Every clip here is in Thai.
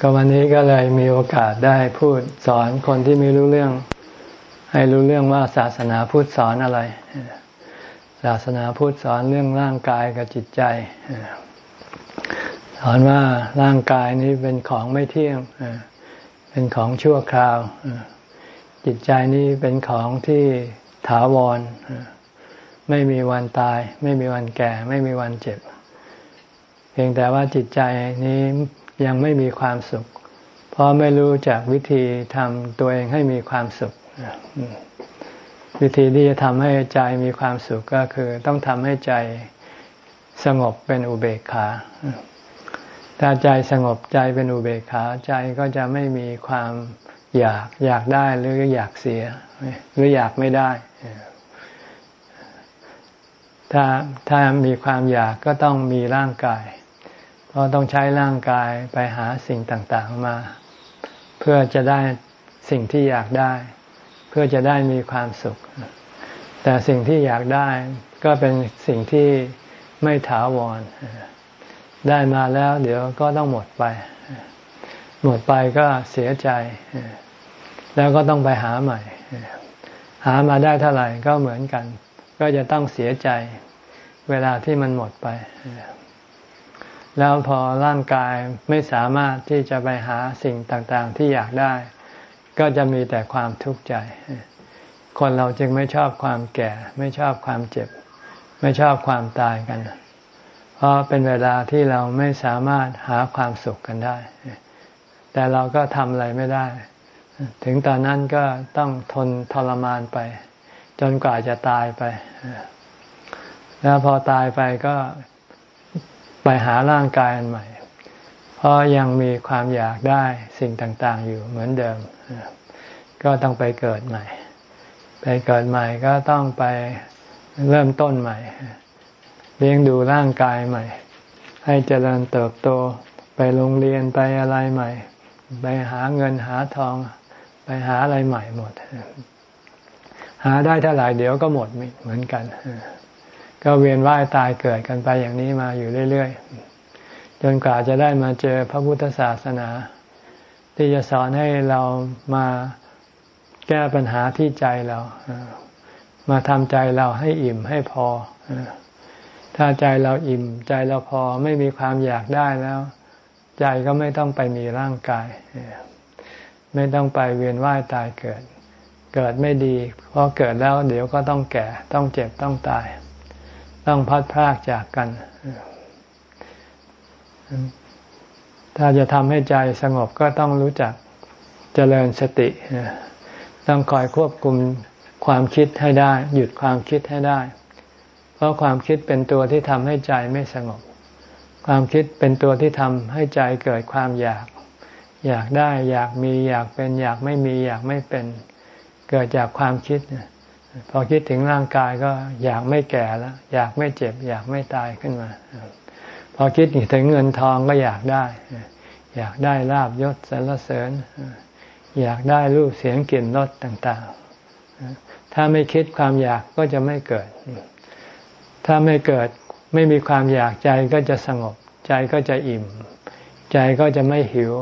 ก็วันนี้ก็เลยมีโอกาสได้พูดสอนคนที่ไม่รู้เรื่อง ให้รู้เรื่องว่าศาสนาพุทธสอนอะไร ศาสนาพุทธสอนเรื่องร่างกายกับจิตใจ สอนว่าร่างกายนี้เป็นของไม่เที่ยง เป็นของชั่วคราว จิตใจนี้เป็นของที่ถาวร ไม่มีวันตาย ไม่มีวันแก่ ไม่มีวันเจ็บ เพียงแต่ว่าจิตใจนี้ ยังไม่มีความสุข เพราะไม่รู้จักวิธีทำตัวเองให้มีความสุข วิธีที่จะทำให้ใจมีความสุขก็คือต้องทำให้ใจสงบเป็นอุเบกขา ถ้าใจสงบใจเป็นอุเบกขาใจก็จะไม่มีความอยากอยากได้หรืออยากเสีย หรืออยากไม่ได้ ถ้าถ้ามีความอยากก็ต้องมีร่างกาย ราะต้องใช้ร่างกายไปหาสิ่งต่างๆมา เพื่อจะได้สิ่งที่อยากได้ เพื่อจะได้มีความสุข แต่สิ่งที่อยากได้ก็เป็นสิ่งที่ไม่ถาวร ได้มาแล้ว เดี๋ยวก็ต้องหมดไป หมดไปก็เสียใจ แล้วก็ต้องไปหาใหม่ หามาได้เท่าไหร่ก็เหมือนกัน ก็จะต้องเสียใจ เวลาที่มันหมดไป แล้วพอร่างกายไม่สามารถที่จะไปหาสิ่งต่างๆ ที่อยากได้ ก็จะมีแต่ความทุกข์ใจ คนเราจึงไม่ชอบความแก่ ไม่ชอบความเจ็บ ไม่ชอบความตายกัน เพราะเป็นเวลาที่เราไม่สามารถหาความสุขกันได้ แต่เราก็ทำอะไรไม่ได้ ถึงตอนนั้นก็ต้องทนทรมานไป จนกว่าจะตายไป แล้วพอตายไปก็ ไปหาร่างกายอันใหม่ เพราะยังมีความอยากได้สิ่งต่างๆ อยู่เหมือนเดิม ก็ต้องไปเกิดใหม่ ไปเกิดใหม่ก็ต้องไปเริ่มต้นใหม่ เลี้ยงดูร่างกายใหม่ ให้เจริญเติบโตไปโรงเรียนไปอะไรใหม่ ไปหาเงินหาทอง ไปหาอะไรใหม่หมด หาได้เท่าไหร่เดี๋ยวก็หมดเหมือนกัน ก็เวียนว่ายตายเกิดกันไปอย่างนี้มาอยู่เรื่อยๆ จนกว่าจะได้มาเจอพระพุทธศาสนา ที่จะสอนให้เรามาแก้ปัญหาที่ใจเรา มาทำใจเราให้อิ่มให้พอ ถ้าใจเราอิ่ม ใจเราพอไม่มีความอยากได้แล้ว ใจก็ไม่ต้องไปมีร่างกาย ไม่ต้องไปเวียนว่ายตายเกิด เกิดไม่ดีเพราะเกิดแล้วเดี๋ยวก็ต้องแก่ต้องเจ็บต้องตาย ต้องพัดพรากจากกัน ถ้าจะทำให้ใจสงบก็ต้องรู้จักเจริญสติ ต้องคอยควบคุมความคิดให้ได้ หยุดความคิดให้ได้ เพราะความคิดเป็นตัวที่ทำให้ใจไม่สงบ ความคิดเป็นตัวที่ทำให้ใจเกิดความอยาก อยากได้ อยากมี อยากเป็น อยากไม่มี อยากไม่เป็น เกิดจากความคิดเนี่ย พอคิดถึงร่างกายก็อยากไม่แก่แล้ว อยากไม่เจ็บ อยากไม่ตายขึ้นมา พอคิดถึงเงินทองก็อยากได้ อยากได้ลาบยศสรรเสริญ อยากได้รูปเสียงกลิ่นรสต่างๆ ถ้าไม่คิดความอยากก็จะไม่เกิด ถ้าไม่เกิดไม่มีความอยากใจก็จะสงบ ใจก็จะอิ่ม ใจก็จะไม่หิว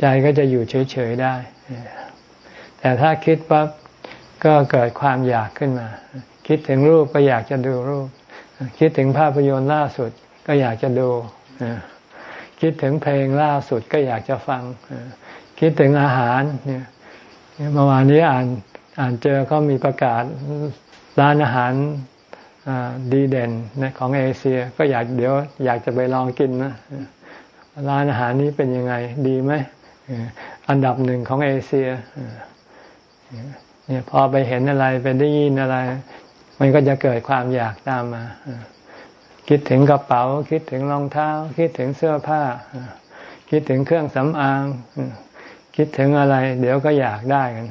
ใจก็จะอยู่เฉยๆได้ แต่ถ้าคิดปั๊บ ก็เกิดความอยากขึ้นมา คิดถึงรูปก็อยากจะดูรูป คิดถึงภาพยนตร์ล่าสุดก็อยากจะดู คิดถึงเพลงล่าสุดก็อยากจะฟัง คิดถึงอาหารเนี่ยเมื่อวานนี้อ่านอ่านเจอเขามีประกาศร้านอาหารดีเด่นของเอเชีย ก็อยากเดี๋ยวอยากจะไปลองกินนะร้านอาหารนี้เป็นยังไงดีไหมอันดับหนึ่งของเอเชีย เนี่ยพอไปเห็นอะไรไปได้ยินอะไร มันก็จะเกิดความอยากตามมาคิดถึงกระเป๋า คิดถึงรองเท้า คิดถึงเสื้อผ้า คิดถึงเครื่องสำอาง คิดถึงอะไร เดี๋ยวก็อยากได้กัน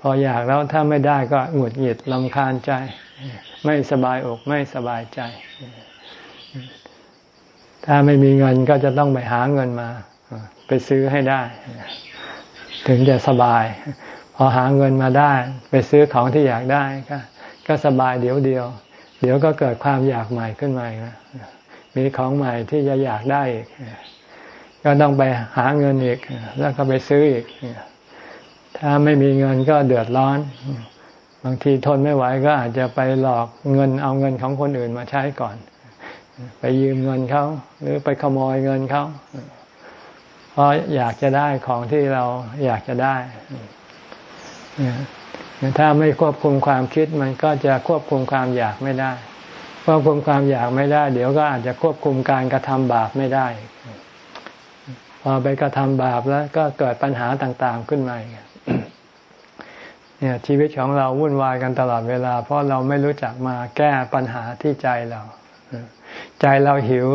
พออยากแล้วถ้าไม่ได้ก็หงุดหงิดลำคาญใจ ไม่สบายอกไม่สบายใจ ถ้าไม่มีเงินก็จะต้องไปหาเงินมา ไปซื้อให้ได้ ถึงจะสบาย อหาเงินมาได้ ไปซื้อของที่อยากได้ก็ก็สบายเดี๋ยวเดียว เดี๋ยวก็เกิดความอยากใหม่ขึ้นมาอีกนะมีของใหม่ที่จะอยากได้อีกก็ต้องไปหาเงินอีก แล้วก็ไปซื้ออีก ถ้าไม่มีเงินก็เดือดร้อน บางทีทนไม่ไหวก็อาจจะไปหลอกเงินเอาเงินของคนอื่นมาใช้ก่อน ไปยืมเงินเขาหรือไปขโมยเงินเขาเพราะอยากจะได้ของที่เราอยากจะได้ ถ้าไม่ควบคุมความคิดมันก็จะควบคุมความอยากไม่ได้ ควบคุมความอยากไม่ได้ เดี๋ยวก็อาจจะควบคุมการกระทำบาปไม่ได้ พอไปกระทำบาปแล้วก็เกิดปัญหาต่างๆขึ้นมาเนี่ยชีวิตของเราวุ่นวายกันตลอดเวลา เพราะเราไม่รู้จักมาแก้ปัญหาที่ใจเราใจเราหิว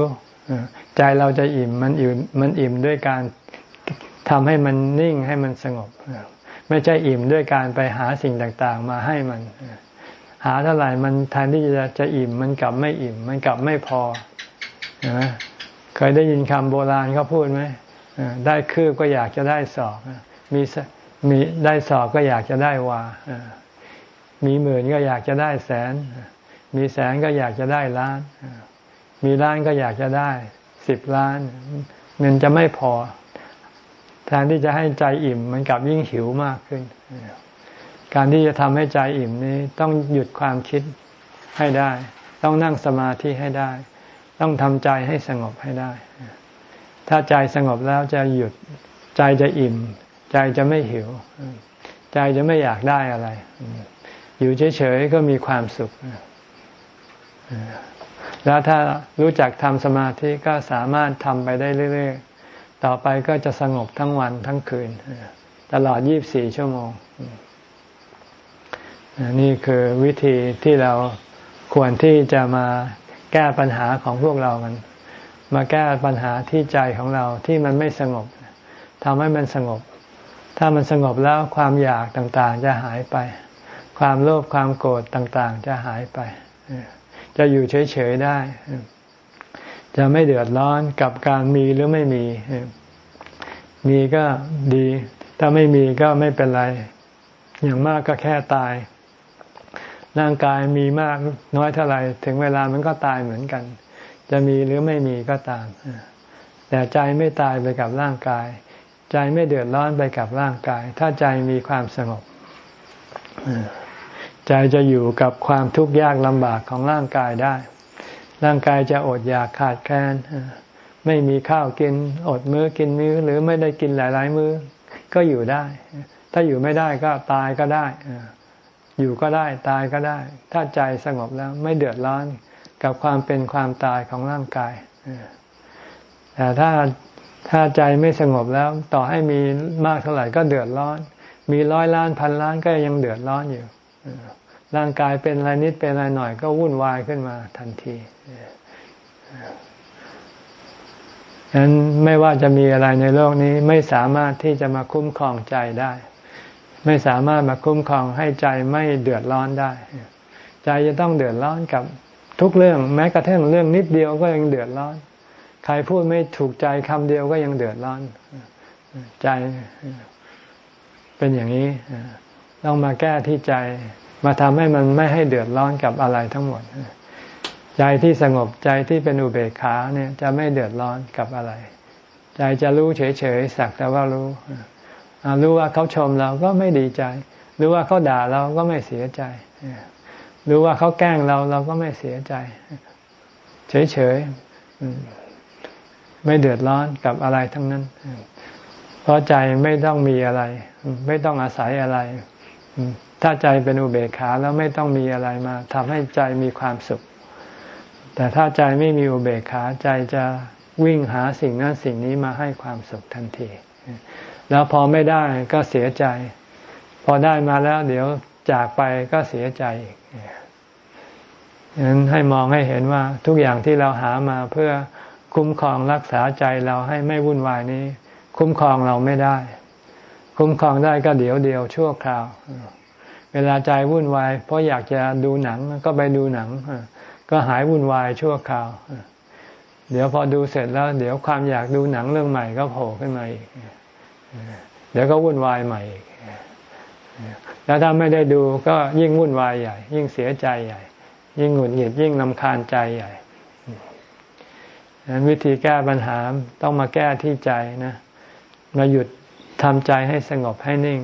ใจเราจะอิ่มมันอิ่มมันอิ่มด้วยการทำให้มันนิ่งให้มันสงบ ไม่ใช่อิ่มด้วยการไปหาสิ่งต่างๆ มาให้มัน หาเท่าไหร่มันแทนที่จะจะอิ่ม มันกลับไม่อิ่ม มันกลับไม่พอเคยได้ยินคำโบราณเขาพูดไหมได้คืบก็อยากจะได้ศอกมีมีได้ศอกก็อยากจะได้วามีหมื่นก็อยากจะได้แสน มีแสนก็อยากจะได้ล้าน มีล้านก็อยากจะได้สิบล้าน มันจะไม่พอ แทนที่จะให้ใจอิ่มมันกลับยิ่งหิวมากขึ้น การที่จะทำให้ใจอิ่มนี้ต้องหยุดความคิดให้ได้ ต้องนั่งสมาธิให้ได้ ต้องทำใจให้สงบให้ได้ ถ้าใจสงบแล้วจะหยุดใจจะอิ่ม ใจจะไม่หิว ใจจะไม่อยากได้อะไร อยู่เฉยๆก็มีความสุขแล้วถ้ารู้จักทำสมาธิก็สามารถทำไปได้เรื่อยๆ ต่อไปก็จะสงบทั้งวันทั้งคืน ตลอด 24 ชั่วโมง นี่คือวิธีที่เราควรที่จะมาแก้ปัญหาของพวกเรากัน มาแก้ปัญหาที่ใจของเราที่มันไม่สงบทำให้มันสงบ ถ้ามันสงบแล้วความอยากต่างๆ จะหายไป ความโลภความโกรธต่างๆ จะหายไป จะอยู่เฉยๆได้ จะไม่เดือดร้อนกับการมีหรือไม่มี มีก็ดี ถ้าไม่มีก็ไม่เป็นไร อย่างมากก็แค่ตาย ร่างกายมีมากน้อยเท่าไหร่ถึงเวลามันก็ตายเหมือนกัน จะมีหรือไม่มีก็ตาม แต่ใจไม่ตายไปกับร่างกาย ใจไม่เดือดร้อนไปกับร่างกาย ถ้าใจมีความสงบใจจะอยู่กับความทุกข์ยากลำบากของร่างกายได้ ร่างกายจะอดอยากขาดแคลนไม่มีข้าวกิน อดมื้อกินมื้อ หรือไม่ได้กินหลาย ๆ มื้อ ก็อยู่ได้ ถ้าอยู่ไม่ได้ก็ตายก็ได้อยู่ก็ได้ตายก็ได้ ถ้าใจสงบแล้วไม่เดือดร้อนกับความเป็นความตายของร่างกายแต่ถ้าถ้าใจไม่สงบแล้ว ต่อให้มีมากเท่าไหร่ก็เดือดร้อน มีร้อยล้านพันล้านก็ยังเดือดร้อนอยู่ ร่างกายเป็นอะไรนิดเป็นอะไรหน่อยก็วุ่นวายขึ้นมาทันทีฉะนั้นไม่ว่าจะมีอะไรในโลกนี้ไม่สามารถที่จะมาคุ้มครองใจได้ ไม่สามารถมาคุ้มครองให้ใจไม่เดือดร้อนได้ ใจจะต้องเดือดร้อนกับทุกเรื่อง แม้กระทั่งเรื่องนิดเดียวก็ยังเดือดร้อน ใครพูดไม่ถูกใจคำเดียวก็ยังเดือดร้อน ใจเป็นอย่างนี้ ต้องมาแก้ที่ใจ มาทำให้มันไม่ให้เดือดร้อนกับอะไรทั้งหมด ใจที่สงบใจที่เป็นอุเบกขาเนี่ยจะไม่เดือดร้อนกับอะไร ใจจะรู้เฉยๆสักแต่ว่ารู้รู้ว่าเขาชมเราก็ไม่ดีใจ รู้ว่าเขาด่าเราก็ไม่เสียใจ รู้ว่าเขาแกล้งเราเราก็ไม่เสียใจ เฉยๆไม่เดือดร้อนกับอะไรทั้งนั้น เพราะใจไม่ต้องมีอะไร ไม่ต้องอาศัยอะไร ถ้าใจเป็นอุเบกขาแล้วไม่ต้องมีอะไรมาทำให้ใจมีความสุข แต่ถ้าใจไม่มีอุเบกขาใจจะวิ่งหาสิ่งนั้นสิ่งนี้มาให้ความสุขทันที แล้วพอไม่ได้ก็เสียใจ พอได้มาแล้วเดี๋ยวจากไปก็เสียใจอีกฉะนั้นให้มองให้เห็นว่าทุกอย่างที่เราหามาเพื่อคุ้มครองรักษาใจเราให้ไม่วุ่นวายนี้ คุ้มครองเราไม่ได้ คุ้มครองได้ก็เดี๋ยวเดียวชั่วคราว เวลาใจวุ่นวาย เพราะอยากจะดูหนังก็ไปดูหนัง ก็หายวุ่นวายชั่วคราว เดี๋ยวพอดูเสร็จแล้ว เดี๋ยวความอยากดูหนังเรื่องใหม่ก็โผล่ขึ้นมาอีก เดี๋ยวก็วุ่นวายใหม่อีก แล้วถ้าไม่ได้ดูก็ยิ่งวุ่นวายใหญ่ ยิ่งเสียใจใหญ่ ยิ่งหงุดหงิดยิ่งลำคาญใจใหญ่ฉะนั้นวิธีแก้ปัญหาต้องมาแก้ที่ใจนะ มาหยุดทำใจให้สงบให้นิ่ง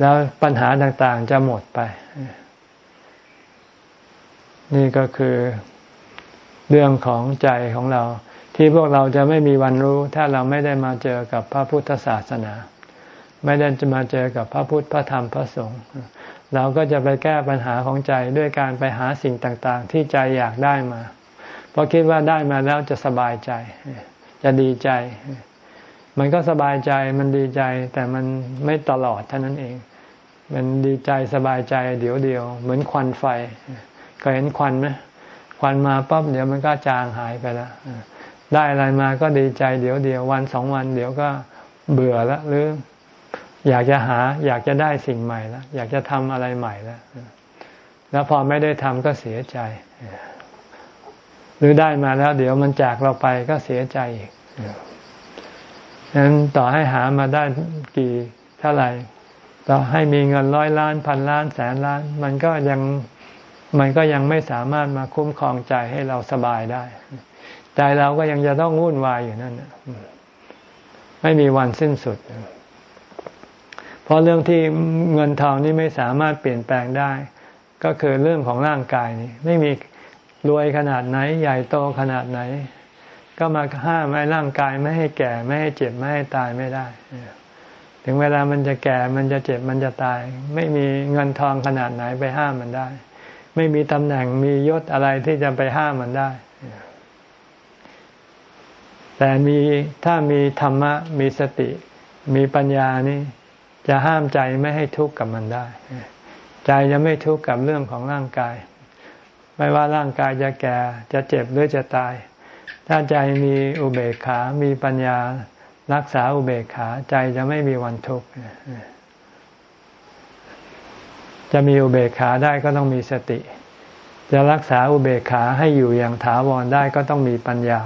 แล้วปัญหาต่างๆจะหมดไป นี่ก็คือเรื่องของใจของเรา ที่พวกเราจะไม่มีวันรู้ ถ้าเราไม่ได้มาเจอกับพระพุทธศาสนา ไม่ได้จะมาเจอกับพระพุทธพระธรรมพระสงฆ์เราก็จะไปแก้ปัญหาของใจด้วยการไปหาสิ่งต่างๆ ที่ใจอยากได้มา เพราะคิดว่าได้มาแล้วจะสบายใจ จะดีใจ มันก็สบายใจมันดีใจ แต่มันไม่ตลอดเท่านั้นเอง มันดีใจสบายใจเดี๋ยวเดียว เหมือนควันไฟเคยเห็นควันไหมควันมาปั๊บเดี๋ยวมันก็จางหายไปแล้วได้อะไรมาก็ดีใจเดี๋ยวเดียววันสองวัน เดี๋ยวก็เบื่อแล้วหรือ อยากจะหา อยากจะได้สิ่งใหม่แล้วอยากจะทำอะไรใหม่แล้วแล้วพอไม่ได้ทำก็เสียใจ หรือได้มาแล้ว เดี๋ยวมันจากเราไปก็เสียใจอีกนั้นต่อให้หามาได้กี่เท่าไหร่ ต่อให้มีเงินร้อยล้านพันล้านแสนล้าน มันก็ยังมันก็ยังไม่สามารถมาคุ้มครองใจให้เราสบายได้ ใจเราก็ยังจะต้องวุ่นวายอยู่นั่นไม่มีวันสิ้นสุด เพราะเรื่องที่เงินทองนี่ไม่สามารถเปลี่ยนแปลงได้ ก็คือเรื่องของร่างกายนี่ไม่มีรวยขนาดไหน ใหญ่โตขนาดไหน ก็มาห้ามไม่ร่างกายไม่ให้แก่ ไม่ให้เจ็บ ไม่ให้ตายไม่ได้ ถึงเวลามันจะแก่ มันจะเจ็บ มันจะตาย ไม่มีเงินทองขนาดไหนไปห้ามมันได้ ไม่มีตำแหน่ง มียศอะไรที่จะไปห้ามมันได้ แต่มีถ้ามีธรรมะ มีสติ มีปัญญานี่จะห้ามใจไม่ให้ทุกข์กับมันได้ ใจจะไม่ทุกข์กับเรื่องของร่างกาย ไม่ว่าร่างกายจะแก่ จะเจ็บหรือจะตาย ถ้าใจมีอุเบกขา มีปัญญา รักษาอุเบกขาใจจะไม่มีวันทุกข์จะมีอุเบกขาได้ก็ต้องมีสติ จะรักษาอุเบกขาให้อยู่อย่างถาวรได้ก็ต้องมีปัญญา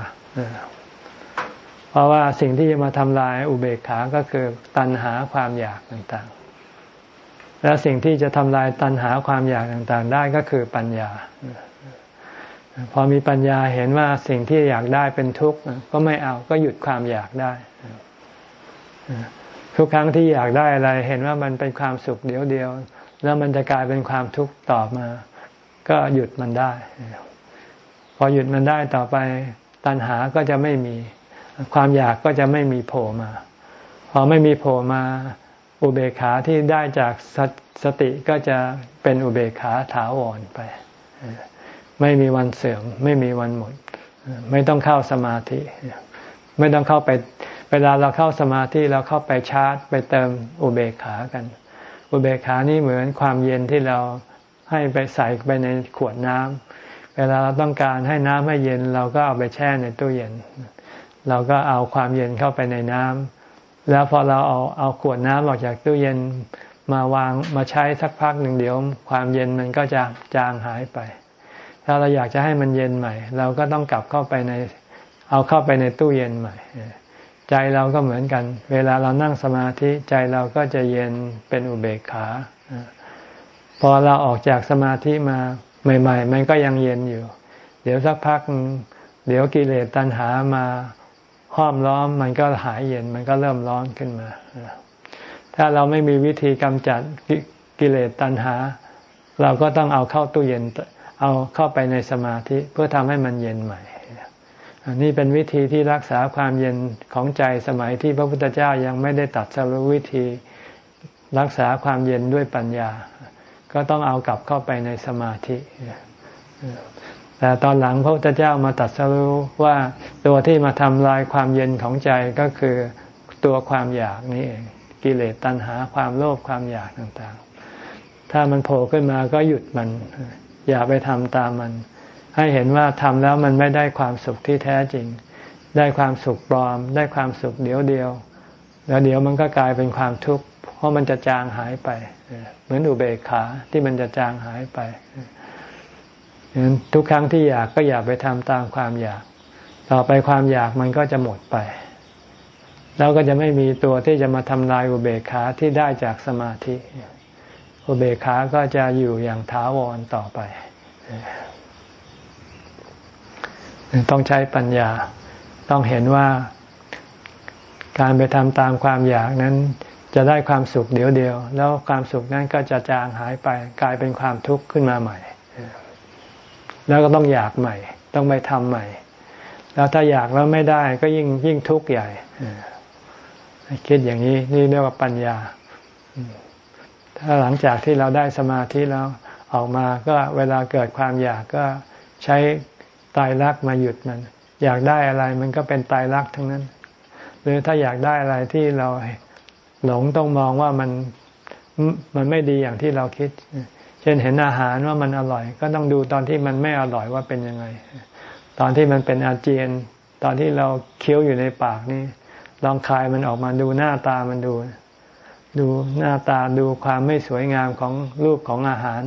เพราะว่าสิ่งที่จะมาทำลายอุเบกขาก็คือตัณหาความอยากต่างๆ แล้วสิ่งที่จะทำลายตัณหาความอยากต่างๆ ได้ก็คือปัญญา พอมีปัญญาเห็นว่าสิ่งที่อยากได้เป็นทุกข์ก็ไม่เอาก็หยุดความอยากได้ ทุกครั้งที่อยากได้อะไร เห็นว่ามันเป็นความสุขเดียวเดียว แล้วมันจะกลายเป็นความทุกข์ต่อมา ก็หยุดมันได้ พอหยุดมันได้ต่อไปตัณหาก็จะไม่มี ความอยากก็จะไม่มีโผล่มา พอไม่มีโผล่มา อุเบกขาที่ได้จากสสติก็จะเป็นอุเบกขาถาวรไป ไม่มีวันเสื่อม ไม่มีวันหมด ไม่ต้องเข้าสมาธิ ไม่ต้องเข้าไป เวลาเราเข้าสมาธิเราเข้าไปชาร์จ ไปเติมอุเบกขากัน อุเบกขานี่เหมือนความเย็นที่เราให้ไปใส่ไปในขวดน้ำเวลาเราต้องการให้น้ำให้เย็น เราก็เอาไปแช่ในตู้เย็น เราก็เอาความเย็นเข้าไปในน้ำแล้วพอเราเอาเอาขวดน้ำออกจากตู้เย็นมาวางมาใช้สักพักหนึ่งเดี๋ยว ความเย็นมันก็จะจางหายไป ถ้าเราอยากจะให้มันเย็นใหม่ เราก็ต้องกลับเข้าไปใน เอาเข้าไปในตู้เย็นใหม่ ใจเราก็เหมือนกัน เวลาเรานั่งสมาธิใจเราก็จะเย็นเป็นอุเบกขาพอเราออกจากสมาธิมาใหม่ ๆ มันก็ยังเย็นอยู่ เดี๋ยวสักพัก เดี๋ยวกิเลสตัณหามาห้อมล้อมมันก็หายเย็นมันก็เริ่มร้อนขึ้นมา ถ้าเราไม่มีวิธีกำจัดกิเลสตัณหา เราก็ต้องเอาเข้าตู้เย็น เอาเข้าไปในสมาธิเพื่อทำให้มันเย็นใหม่อันนี้เป็นวิธีที่รักษาความเย็นของใจสมัยที่พระพุทธเจ้ายังไม่ได้ตัดสรุวิธีรักษาความเย็นด้วยปัญญา ก็ต้องเอากลับเข้าไปในสมาธิ แต่ตอนหลังพระพุทธเจ้ามาตัดสรู้ว่าตัวที่มาทำลายความเย็นของใจก็คือตัวความอยากนี่เองกิเลสตัณหาความโลภความอยากต่างๆ ถ้ามันโผล่ขึ้นมาก็หยุดมัน อย่าไปทำตามมัน ให้เห็นว่าทำแล้วมันไม่ได้ความสุขที่แท้จริง ได้ความสุขปลอม ได้ความสุขเดียวเดียว แล้วเดี๋ยวมันก็กลายเป็นความทุกข์เพราะมันจะจางหายไป เหมือนอุเบกขาที่มันจะจางหายไปงั้นทุกครั้งที่อยากก็อย่าไปทำตามความอยาก ต่อไปความอยากมันก็จะหมดไป แล้วก็จะไม่มีตัวที่จะมาทำลายอุเบกขาที่ได้จากสมาธิ อุเบกขาก็จะอยู่อย่างถาวรต่อไป ต้องใช้ปัญญา ต้องเห็นว่าการไปทำตามความอยากนั้น จะได้ความสุขเดียวเดียว แล้วความสุขนั้นก็จะจางหายไป กลายเป็นความทุกข์ขึ้นมาใหม่ แล้วก็ต้องอยากใหม่ ต้องไปทำใหม่ แล้วถ้าอยากแล้วไม่ได้ก็ยิ่งยิ่งทุกข์ใหญ่คิดอย่างนี้นี่เรียกว่าปัญญา ถ้าหลังจากที่เราได้สมาธิแล้วออกมาก็เวลาเกิดความอยากก็ใช้ตายรักมาหยุดมัน อยากได้อะไรมันก็เป็นตายรักทั้งนั้น หรือถ้าอยากได้อะไรที่เราหลงต้องมองว่ามันมันไม่ดีอย่างที่เราคิด เช่นเห็นอาหารว่ามันอร่อย ก็ต้องดูตอนที่มันไม่อร่อยว่าเป็นยังไง ตอนที่มันเป็นอาเจียน ตอนที่เราเคี้ยวอยู่ในปากนี่ลองคายมันออกมาดูหน้าตามันดู ดูหน้าตาดูความไม่สวยงามของรูปของอาหาร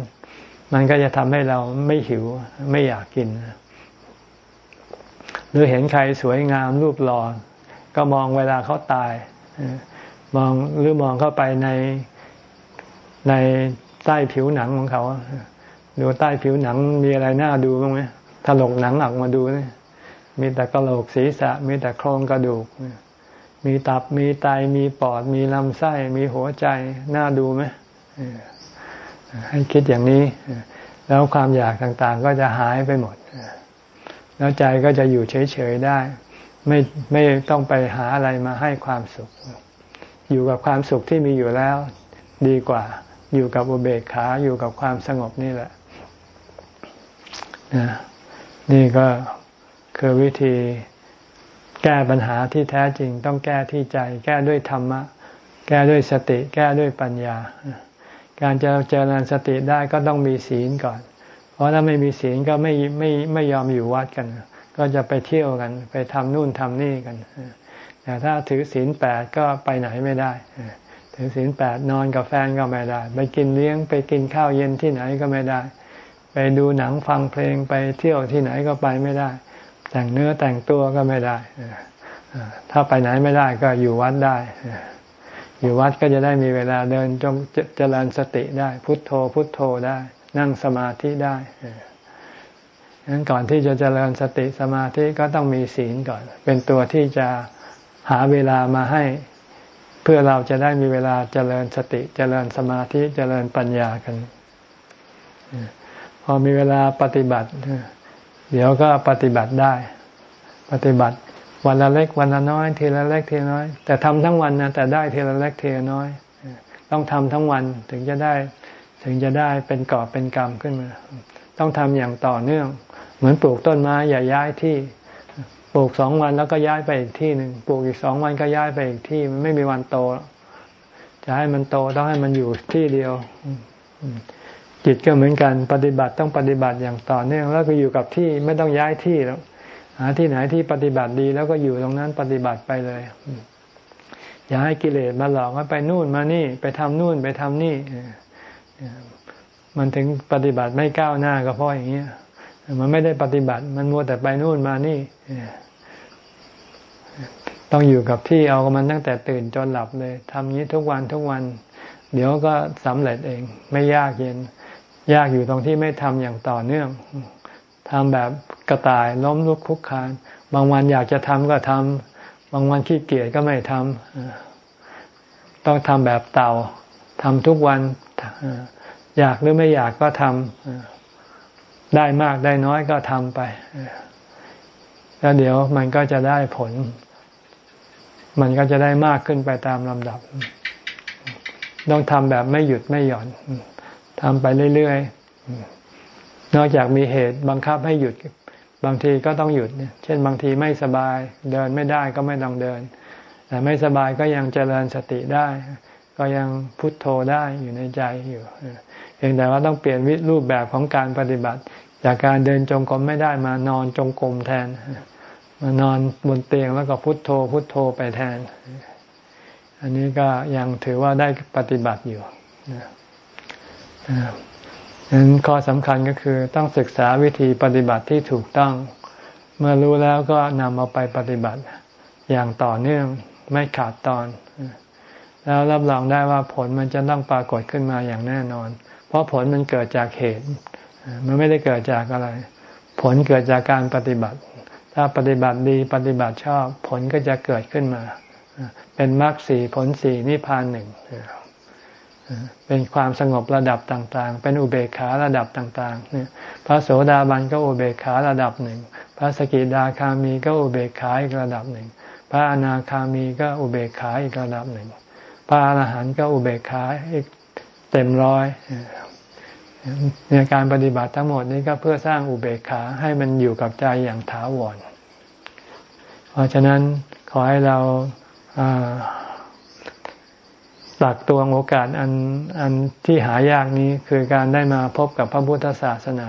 มันก็จะทำให้เราไม่หิวไม่อยากกิน หรือเห็นใครสวยงามรูปหล่อก็มองเวลาเขาตายมองหรือมองเข้าไปในในใต้ผิวหนังของเขาดูใต้ผิวหนังมีอะไรน่าดูบ้างไหมถลกหนังออกมาดูนี่มีแต่กระโหลกศีรษะ มีแต่โครงกระดูก มีตับมีไตมีปอด มีลำไส้ มีหัวใจน่าดูไหมให้คิดอย่างนี้ แล้วความอยากต่างๆก็จะหายไปหมด แล้วใจก็จะอยู่เฉยๆได้ ไม่ไม่ต้องไปหาอะไรมาให้ความสุข อยู่กับความสุขที่มีอยู่แล้ว ดีกว่า อยู่กับอุเบกขาอยู่กับความสงบนี่แหละนะนี่ก็คือวิธี ก้ปัญหาที่แท้จริงต้องแก้ที่ใจ แก้ด้วยธรรมะ แก้ด้วยสติ แก้ด้วยปัญญา การจะเจริญสติได้ก็ต้องมีศีลก่อน เพราะถ้าไม่มีศีลก็ไม่ไม่ไม่ยอมอยู่วัดกัน ก็จะไปเที่ยวกัน ไปทำนู่นทำนี่กันแต่ถ้าถือศีลแปดก็ไปไหนไม่ได้ ถือศีลแปดนอนกับแฟนก็ไม่ได้ ไปกินเลี้ยงไปกินข้าวเย็นที่ไหนก็ไม่ได้ ไปดูหนังฟังเพลงไปเที่ยวที่ไหนก็ไปไม่ได้ แต่งเนื้อแต่งตัวก็ไม่ได้ถ้าไปไหนไม่ได้ก็อยู่วัดได้ อยู่วัดก็จะได้มีเวลาเดินจงเจริญสติได้ พุทโธ พุทโธได้ นั่งสมาธิได้ดังนั้นก่อนที่จะเจริญสติสมาธิก็ต้องมีศีลก่อน เป็นตัวที่จะหาเวลามาให้ เพื่อเราจะได้มีเวลาเจริญสติ เจริญสมาธิเจริญปัญญากัน พอมีเวลาปฏิบัติ เดี๋ยวก็ปฏิบัติได้ ปฏิบัติวันละเล็กวันละน้อย ทีละเล็กทีละน้อย แต่ทำทั้งวันนะแต่ได้ทีละเล็กทีละน้อย ต้องทำทั้งวันถึงจะได้ ถึงจะได้เป็นกอบเป็นกรรมขึ้นมา ต้องทำอย่างต่อเนื่อง เหมือนปลูกต้นไม้อย่าย้ายที่ ปลูกสองวันแล้วก็ย้ายไปอีกที่หนึ่งปลูกอีกสองวันก็ย้ายไปอีกที่มันไม่มีวันโตจะให้มันโตต้องให้มันอยู่ที่เดียว จิตก็เหมือนกันปฏิบัติต้องปฏิบัติอย่างต่อเนื่องแล้วก็อยู่กับที่ไม่ต้องย้ายที่แล้วหาที่ไหนที่ปฏิบัติดีแล้วก็อยู่ตรงนั้นปฏิบัติไปเลย อย่าให้กิเลสมาหลอกว่าไปนู่นมานี่ ไปทำนู่นไปทำนี่มันถึงปฏิบัติไม่ก้าวหน้าก็เพราะอย่างนี้ยมันไม่ได้ปฏิบัติ มันมัวแต่ไปนู่นมานี่ต้องอยู่กับที่เอามันตั้งแต่ตื่นจนหลับเลยทำนี้ทุกวันทุกวัน เดี๋ยวก็สำเร็จเอง ไม่ยากเย็น ยากอยู่ตรงที่ไม่ทำอย่างต่อเนื่องทำแบบกระต่ายล้มลุกคุกคาน บางวันอยากจะทำก็ทำบางวันขี้เกียจก็ไม่ทำต้องทำแบบเต่าทำทุกวันอยากหรือไม่อยากก็ทำได้มากได้น้อยก็ทำไป แล้วเดี๋ยวมันก็จะได้ผล มันก็จะได้มากขึ้นไปตามลำดับ ต้องทำแบบไม่หยุดไม่หย่อน ทำไปเรื่อยๆ นอกจากมีเหตุบังคับให้หยุด บางทีก็ต้องหยุด เช่นบางทีไม่สบาย เดินไม่ได้ก็ไม่ต้องเดิน แต่ไม่สบายก็ยังเจริญสติได้ ก็ยังพุทโธได้อยู่ในใจอยู่เพียงแต่ว่าต้องเปลี่ยนวิรูปแบบของการปฏิบัติ จากการเดินจงกรมไม่ได้มานอนจงกรมแทน มานอนบนเตียงแล้วก็พุทโธ พุทโธไปแทน อันนี้ก็ยังถือว่าได้ปฏิบัติอยู่ ดังนั้นข้อสำคัญก็คือต้องศึกษาวิธีปฏิบัติที่ถูกต้อง เมื่อรู้แล้วก็นำเอาไปปฏิบัติอย่างต่อเนื่องไม่ขาดตอน แล้วรับรองได้ว่าผลมันจะต้องปรากฏขึ้นมาอย่างแน่นอน เพราะผลมันเกิดจากเหตุ มันไม่ได้เกิดจากอะไร ผลเกิดจากการปฏิบัติ ถ้ถ้าปฏิบัติดีปฏิบัติชอบ ผลก็จะเกิดขึ้นมา เป็นมรรคสี่ผลสี่นิพพานหนึ่ง เป็นความสงบระดับต่างๆ เป็นอุเบกขาระดับต่างๆพระโสดาบันก็อุเบกขาระดับหนึ่ง พระสกิดาคามีก็อุเบกขาอีกระดับหนึ่ง พระอนาคามีก็อุเบกขาอีกระดับหนึ่ง พระอรหันต์ก็อุเบกขาอีกเต็มร้อยในการปฏิบัติทั้งหมดนี้ก็เพื่อสร้างอุเบกขาให้มันอยู่กับใจอย่างถาวร เพราะฉะนั้นขอให้เรา ตักตวงโอกาสอันอันที่หายากนี้คือการได้มาพบกับพระพุทธศาสนา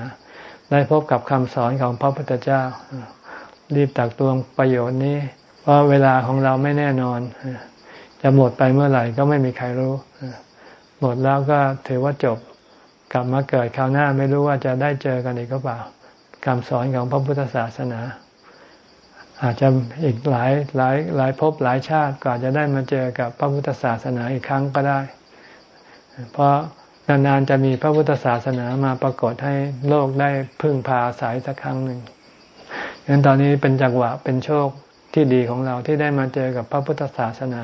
ได้พบกับคำสอนของพระพุทธเจ้า รีบตักตวงประโยชน์นี้ เพราะเวลาของเราไม่แน่นอน จะหมดไปเมื่อไหร่ก็ไม่มีใครรู้ หมดแล้วก็ถือว่าจบกลับมาเกิดคราวหน้าไม่รู้ว่าจะได้เจอกันอีกก็เปล่าคำสอนของพระพุทธศาสนา อาจจะอีกหลายหลายหลายภพหลายชาติกว่าจะได้มาเจอกับพระพุทธศาสนาอีกครั้งก็ได้ เพราะนานๆจะมีพระพุทธศาสนามาปรากฏให้โลกได้พึ่งพาสายสักครั้งหนึ่งดังนั้นตอนนี้เป็นจังหวะเป็นโชคที่ดีของเราที่ได้มาเจอกับพระพุทธศาสนา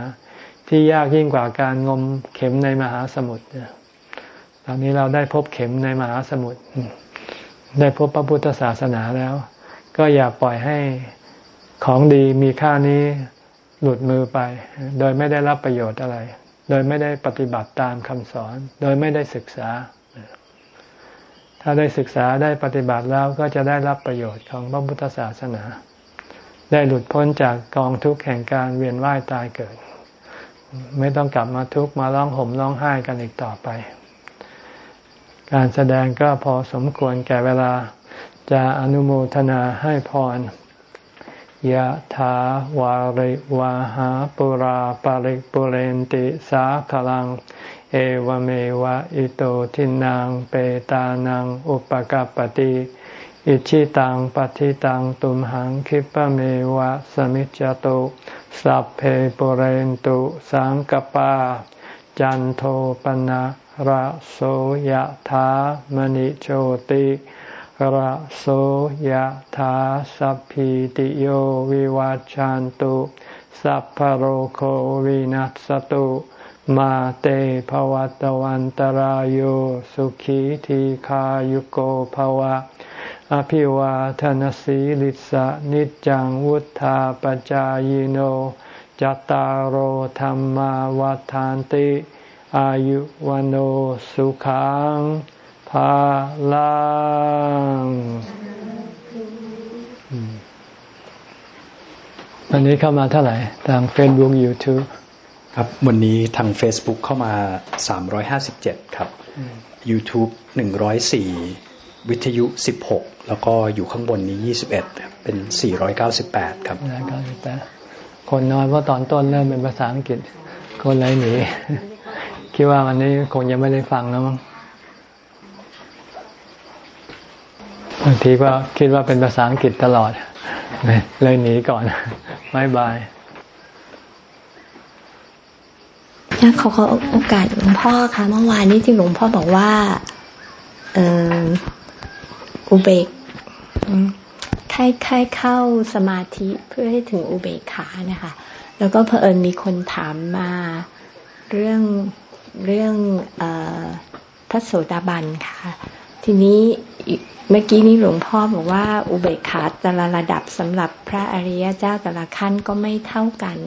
ที่ยากยิ่งกว่าการงมเข็มในมหาสมุทรตอนนี้เราได้พบเข็มในมหาสมุทรได้พบพระพุทธศาสนาแล้ว ก็อย่าปล่อยให้ ของดีมีค่านี้หลุดมือไป โดยไม่ได้รับประโยชน์อะไร โดยไม่ได้ปฏิบัติตามคำสอน โดยไม่ได้ศึกษา ถ้าได้ศึกษาได้ปฏิบัติแล้วก็จะได้รับประโยชน์ของพระพุทธศาสนา ได้หลุดพ้นจากกองทุกข์แห่งการเวียนว่ายตายเกิด ไม่ต้องกลับมาทุกข์มาร้องห่มร้องไห้กันอีกต่อไป การแสดงก็พอสมควรแก่เวลาจะอนุโมทนาให้พร ยะถาวาริวาหาปุราปาริปุเรนติสาขลัง เอวเมวะอิโตทินังเปตานังอุปกปติอิชิตังปฏิตังตุมหังคิปะเมวะสมิจจตุสัพเพปุเรนตุสังกปา จันโทปนะระโสยธามณิโชติ ระโสยธาสัพพิติโยวิวัจจันตุสัพพโรโควินัสตุมาเตภวัตวันตารโยสุขีทีขายุโกภวะ อภิวาทนสีลิสะนิจังวุธาปจายโนจตารโหธรรมวาทานติ อายุวันโอสุขัง ลังวันนี้เข้ามาเท่าไหร่ ทาง Facebook YouTube ครับ วันนี้ทาง Facebook เข้ามา 357 ครับ YouTube 104 วิทยุ 16 แล้วก็อยู่ข้างบนนี้ 21 เป็น 498 ครับ498คนน้อยเพราะตอนต้นเริ่มเป็นภาษาอังกฤษ คนไรหนี คิดว่าวันนี้คงยังไม่ได้ฟังแล้วมั้ง บางทีก็คิดว่าเป็นภาษาอังกฤษตลอด เลยหนีก่อนไม่บายบายขอขอโอกาสหลวงพ่อค่ะ เมื่อวานนี้ที่หลวงพ่อบอกว่า เอออุเบกค่ายเข้าสมาธิเพื่อให้ถึงอุเบกขานะคะ แล้วก็เผอิญมีคนถามมาเรื่องเรื่องอพระโสดาบันค่ะ ทีนี้ เมื่อกี้นี้หลวงพ่อบอกว่า อุเบกขาแต่ละระดับสำหรับพระอริยเจ้าแต่ละขั้นก็ไม่เท่ากัน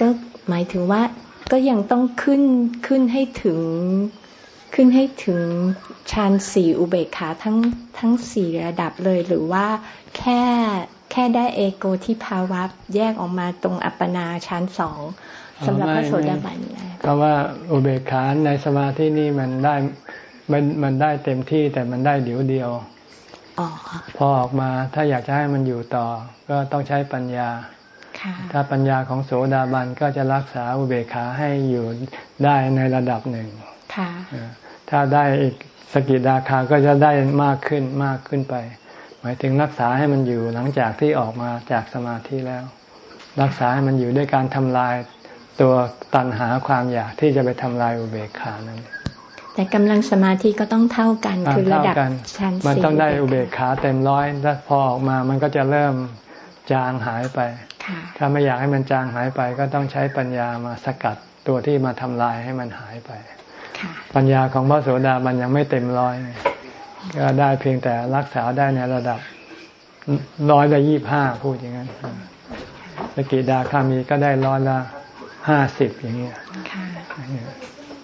ก็หมายถึงว่าก็ยังต้องขึ้นขึ้นให้ถึงขึ้นให้ถึงฌานสี่อุเบกขาทั้งทั้งสี่ระดับเลยหรือว่าแค่แค่ได้เอโกที่ภาวะแยกออกมาตรงอัปปนาฌานสองสำหรับพระโสดาบันก็ว่าอุเบกขาในสมาธินี่มันได้ มันมันได้เต็มที่แต่มันได้เดี๋ยวเดียวพอออกมาถ้าอยากจะให้มันอยู่ต่อ ก็ต้องใช้ปัญญา ถ้าปัญญาของโสดาบันก็จะรักษาอุเบกขาให้อยู่ได้ในระดับหนึ่งถ้าได้อีกสกิดาคาก็จะได้มากขึ้นมากขึ้นไป หมายถึงรักษาให้มันอยู่หลังจากที่ออกมาจากสมาธิแล้ว รักษาให้มันอยู่ด้วยการทำลายตัวตันหาความอยากที่จะไปทำลายอุเบกขานั้น แต่กำลังสมาธิก็ต้องเท่ากันคือระดับชั้นสี่มันต้องได้อุเบกขาเต็มร้อยแล้วพอออกมามันก็จะเริ่มจางหายไป ถ้าไม่อยากให้มันจางหายไป ก็ต้องใช้ปัญญามาสกัดตัวที่มาทำลายให้มันหายไป ปัญญาของพระโสดาบันยังไม่เต็มร้อย ก็ได้เพียงแต่รักษาได้ในระดับร้อยละยี่ห้าพูดอย่างนั้นสกิดาคามีก็ได้ร้อยละห้าสิบอย่างเงี้ย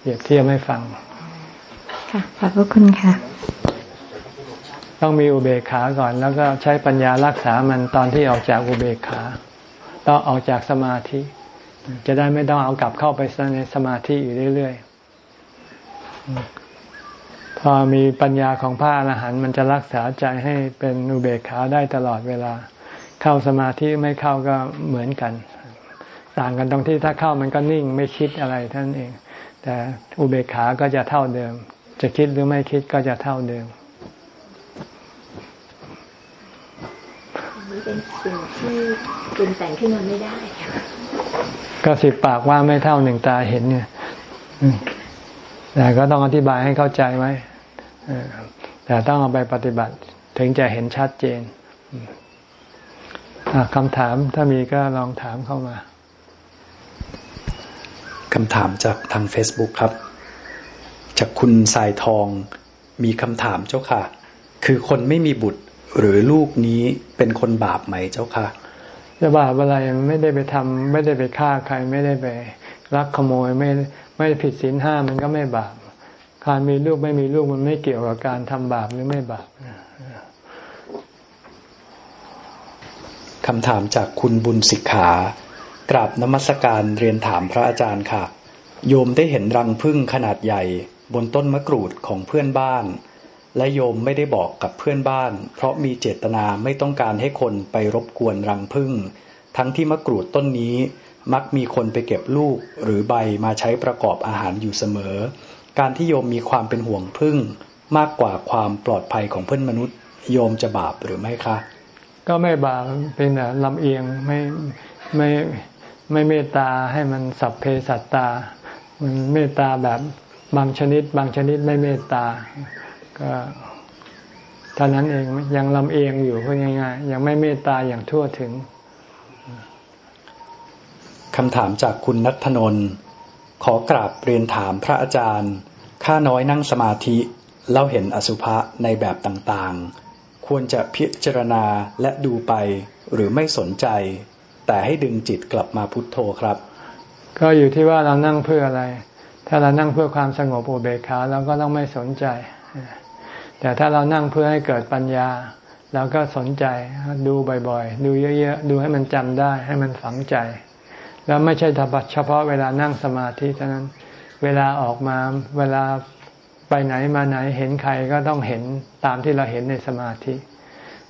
เปรียบเทียบให้ฟัง ค่ะขอบพระคุณค่ะ ต้องมีอุเบกขาก่อน แล้วก็ใช้ปัญญารักษามันตอนที่ออกจากอุเบกขาต้องออกจากสมาธิ จะได้ไม่ต้องเอากลับเข้าไปในสมาธิอยู่เรื่อยๆ พอมีปัญญาของพระอรหันต์มันจะรักษาใจให้เป็นอุเบกขาได้ตลอดเวลา เข้าสมาธิไม่เข้าก็เหมือนกัน ต่างกันตรงที่ถ้าเข้ามันก็นิ่งไม่คิดอะไรท่านเอง แต่อุเบกขาก็จะเท่าเดิม จะคิดหรือไม่คิดก็จะเท่าเดิมนี้เป็นสิ่งที่ปรุงแต่งขึ้นมาไม่ได้ ก็สิบปากว่าไม่เท่าหนึ่งตาเห็นเนี่ยแต่ก็ต้องอธิบายให้เข้าใจไว้แต่ต้องเอาไปปฏิบัติถึงจะเห็นชัดเจนคำถามถ้ามีก็ลองถามเข้ามาคำถามจากทาง Facebook ครับ จากคุณสายทองมีคำถามเจ้าค่ะ คือคนไม่มีบุตรหรือลูกนี้เป็นคนบาปไหมเจ้าค่ะจะบาปอะไรไม่ได้ไปทำไม่ได้ไปฆ่าใครไม่ได้ไปรักขโมยไม่ไม่ผิดศีลห้ามันก็ไม่บาปการมีลูกไม่มีลูกมันไม่เกี่ยวกับการทำบาปหรือไม่บาปคำถามจากคุณบุญสิกขากราบนมัสการเรียนถามพระอาจารย์ค่ะ โยมได้เห็นรังพึ่งขนาดใหญ่ บนต้นมะกรูดของเพื่อนบ้าน และโยมไม่ได้บอกกับเพื่อนบ้าน เพราะมีเจตนาไม่ต้องการให้คนไปรบกวนรังพึ่ง ทั้งที่มะกรูดต้นนี้มักมีคนไปเก็บลูกหรือใบมาใช้ประกอบอาหารอยู่เสมอ การที่โยมมีความเป็นห่วงพึ่ง มากกว่าความปลอดภัยของเพื่อนมนุษย์ โยมจะบาปหรือไม่คะ ก็ไม่บาปเป็นแต่ลำเอียงไม่ไม่ไม่เมตตาให้มันสัพเพสัตตา มันเมตตาแบบ บางชนิด บางชนิดไม่เมตตา ก็เท่านั้นเองยังลำเอียงอยู่พูดง่ายๆยังไม่เมตตาอย่างทั่วถึงคำถามจากคุณนัทนนท์ขอกราบเรียนถามพระอาจารย์ ข้าน้อยนั่งสมาธิเล่าเห็นอสุภะในแบบต่างๆ ควรจะพิจารณาและดูไปหรือไม่สนใจ แต่ให้ดึงจิตกลับมาพุทโธครับ ก็อยู่ที่ว่าเรานั่งเพื่ออะไร ถ้าเรานั่งเพื่อความสงบอุเบกขาเราก็ต้องไม่สนใจ แต่ถ้าเรานั่งเพื่อให้เกิดปัญญาเราก็สนใจดูบ่อยๆ ดูเยอะๆ ดูให้มันจำได้ให้มันฝังใจ แล้วไม่ใช่เฉพาะเวลานั่งสมาธิเท่านั้น เวลาออกมาเวลาไปไหนมาไหนเห็นใครก็ต้องเห็นตามที่เราเห็นในสมาธิ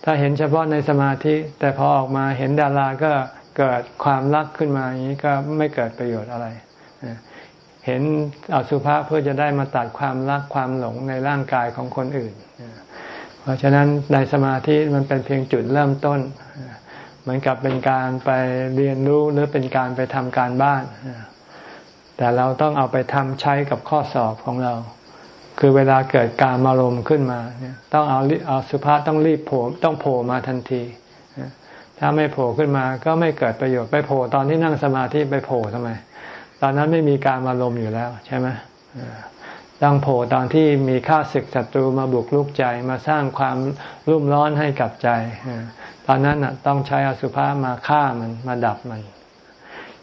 ถ้าเห็นเฉพาะในสมาธิ แต่พอออกมาเห็นดาราก็เกิดความรักขึ้นมาอย่างนี้ก็ไม่เกิดประโยชน์อะไร เห็นอสุภะเพื่อจะได้มาตัดความรักความหลงในร่างกายของคนอื่น เพราะฉะนั้นในสมาธิมันเป็นเพียงจุดเริ่มต้น เหมือนกับเป็นการไปเรียนรู้หรือเป็นการไปทำการบ้าน แต่เราต้องเอาไปทำใช้กับข้อสอบของเรา คือเวลาเกิดการมารมขึ้นมา ต้องเอาเอาสุภาพต้องรีบโผล่ต้องโผล่มาทันทีถ้าไม่โผล่ขึ้นมาก็ไม่เกิดประโยชน์ไปโผล่ตอนที่นั่งสมาธิไปโผล่ทำไม ตอนนั้นไม่มีการมาลมณ์อยู่แล้วใช่ไหมต้องโผล่ตอนที่มีข้าศึกศัตรูมาบุกลุกใจมาสร้างความรุ่มร้อนให้กับใจ ตอนนั้นต้องใช้อสุภะมาฆ่ามันมาดับมัน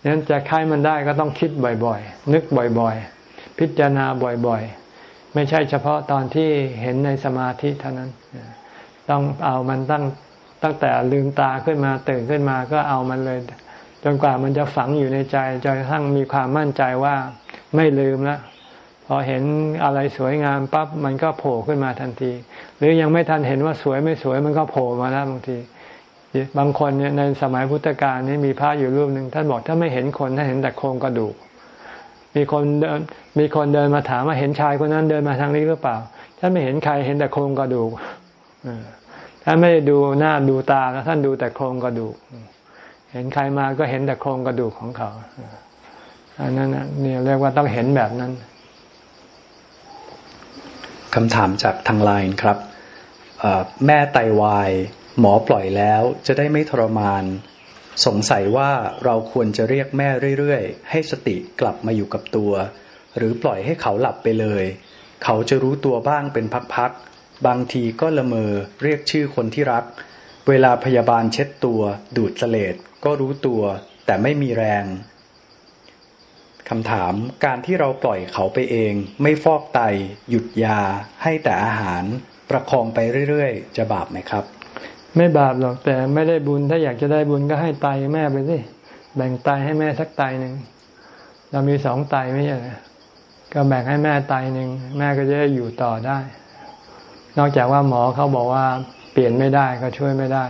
ดังนั้นจะค่ายมันได้ก็ต้องคิดบ่อยๆ นึกบ่อยๆ พิจารณาบ่อยๆ ไม่ใช่เฉพาะตอนที่เห็นในสมาธิเท่านั้น ต้องเอามันตั้งตั้งแต่ลืมตาขึ้นมาตื่นขึ้นมาก็เอามันเลย จนกว่ามันจะฝังอยู่ในใจจนกระทั่งมีความมั่นใจว่าไม่ลืมแล้วพอเห็นอะไรสวยงามปั๊บมันก็โผล่ขึ้นมาทันที หรือยังไม่ทันเห็นว่าสวยไม่สวยมันก็โผล่มาแล้วบางที บางคนเนี่ยในสมัยพุทธกาลนี่มีพระอยู่รูปหนึ่งท่านบอกถ้าไม่เห็นคนถ้าเห็นแต่โครงกระดูก มีคนเดินมีคนเดินมาถามว่าเห็นชายคนนั้นเดินมาทางนี้หรือเปล่าท่านไม่เห็นใครเห็นแต่โครงกระดูกท่านไม่ได้ดูหน้าดูตาแล้วท่านดูแต่โครงกระดูก เห็นใครมาก็เห็นแต่โครงกระดูกของเขาอันนั้นนี่เรียกว่าต้องเห็นแบบนั้นคำถามจากทางไลน์ครับแม่ไตวาย หมอปล่อยแล้วจะได้ไม่ทรมาน สงสัยว่าเราควรจะเรียกแม่เรื่อยๆ ให้สติกลับมาอยู่กับตัว หรือปล่อยให้เขาหลับไปเลย เขาจะรู้ตัวบ้างเป็นพักๆ บางทีก็ละเมอเรียกชื่อคนที่รัก เวลาพยาบาลเช็ดตัว ดูดเสลด ก็รู้ตัวแต่ไม่มีแรงคำถามการที่เราปล่อยเขาไปเอง ไม่ฟอกไต หยุดยา ให้แต่อาหารประคองไปเรื่อยๆ จะบาปไหมครับ ไม่บาปหรอกแต่ไม่ได้บุญถ้าอยากจะได้บุญก็ให้ไตแม่ไปสิแบ่งไตให้แม่สักไตหนึ่งเรามีสองไตไม่ใช่ก็แบ่งให้แม่ไตหนึ่งแม่ก็จะได้อยู่ต่อได้ นอกจากว่าหมอเขาบอกว่าเปลี่ยนไม่ได้ก็ช่วยไม่ได้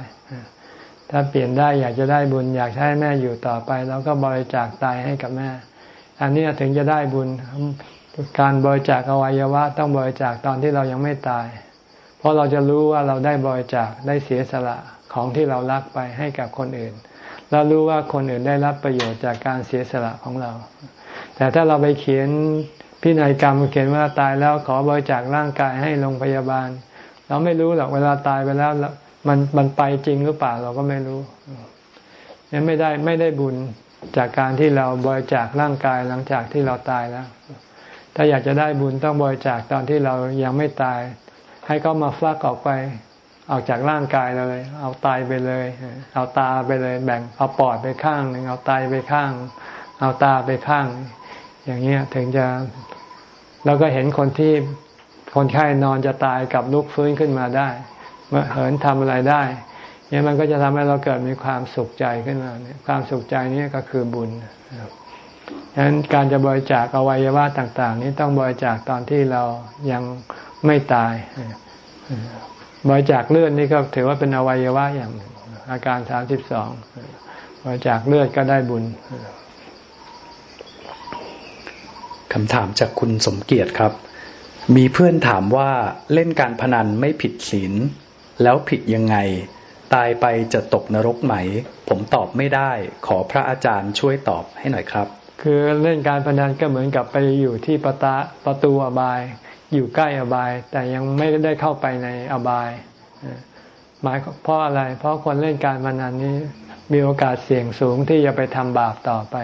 ถ้าเปลี่ยนได้อยากจะได้บุญ อยากให้แม่อยู่ต่อไปเราก็บริจาคไตให้กับแม่ อันนี้ถึงจะได้บุญการบริจาคอวัยวะต้องบริจาคตอนที่เรายังไม่ตาย เพราะเราจะรู้ว่าเราได้บริจาคได้เสียสละของที่เรารักไปให้กับคนอื่น เรารู้ว่าคนอื่นได้รับประโยชน์จากการเสียสละของเรา แต่ถ้าเราไปเขียนพินัยกรรมเขียนว่าตายแล้วขอบริจาคร่างกายให้โรงพยาบาล เราไม่รู้หรอกเวลาตายไปแล้ว มันมันไปจริงหรือเปล่าเราก็ไม่รู้นี่ไม่ได้ไม่ได้บุญจากการที่เราบริจาคร่างกายหลังจากที่เราตายแล้ว ถ้าอยากจะได้บุญต้องบริจาคตอนที่เรายังไม่ตาย ให้เขามาฟลักออกไปออกจากร่างกายเลย เอาตายไปเลย เอาตาไปเลย แบ่งเอาปอดไปข้างหนึ่งเอาไตไปข้าง เอาตาไปข้าง อย่างเงี้ยถึงจะเราก็เห็นคนที่คนไข้นอนจะตายกับลุกฟื้นขึ้นมาได้ เมื่อเหินทำอะไรได้เนี่ยมันก็จะทำให้เราเกิดมีความสุขใจขึ้นมาเนี่ยความสุขใจนี้ก็คือบุญฉะนั้นการจะบริจาคอวัยวะต่าง ๆ นี้ต้องบริจาคตอนที่เรายังไม่ตาย บริจาคเลือดนี่ก็ถือว่าเป็นอวัยวะอย่างหนึ่งอาการสามสิบสองบริจาคเลือดก็ได้บุญคำถามจากคุณสมเกียรติครับ มีเพื่อนถามว่าเล่นการพนันไม่ผิดศีล แล้วผิดยังไง ตายไปจะตกนรกไหม ผมตอบไม่ได้ ขอพระอาจารย์ช่วยตอบให้หน่อยครับ คือเล่นการพนันก็เหมือนกับไปอยู่ที่ประตะประตูอบาย อยู่ใกล้อบาย แต่ยังไม่ได้เข้าไปในอบายหมายเพราะอะไร เพราะคนเล่นการพนันนี้มีโอกาสเสี่ยงสูงที่จะไปทำบาปต่อไป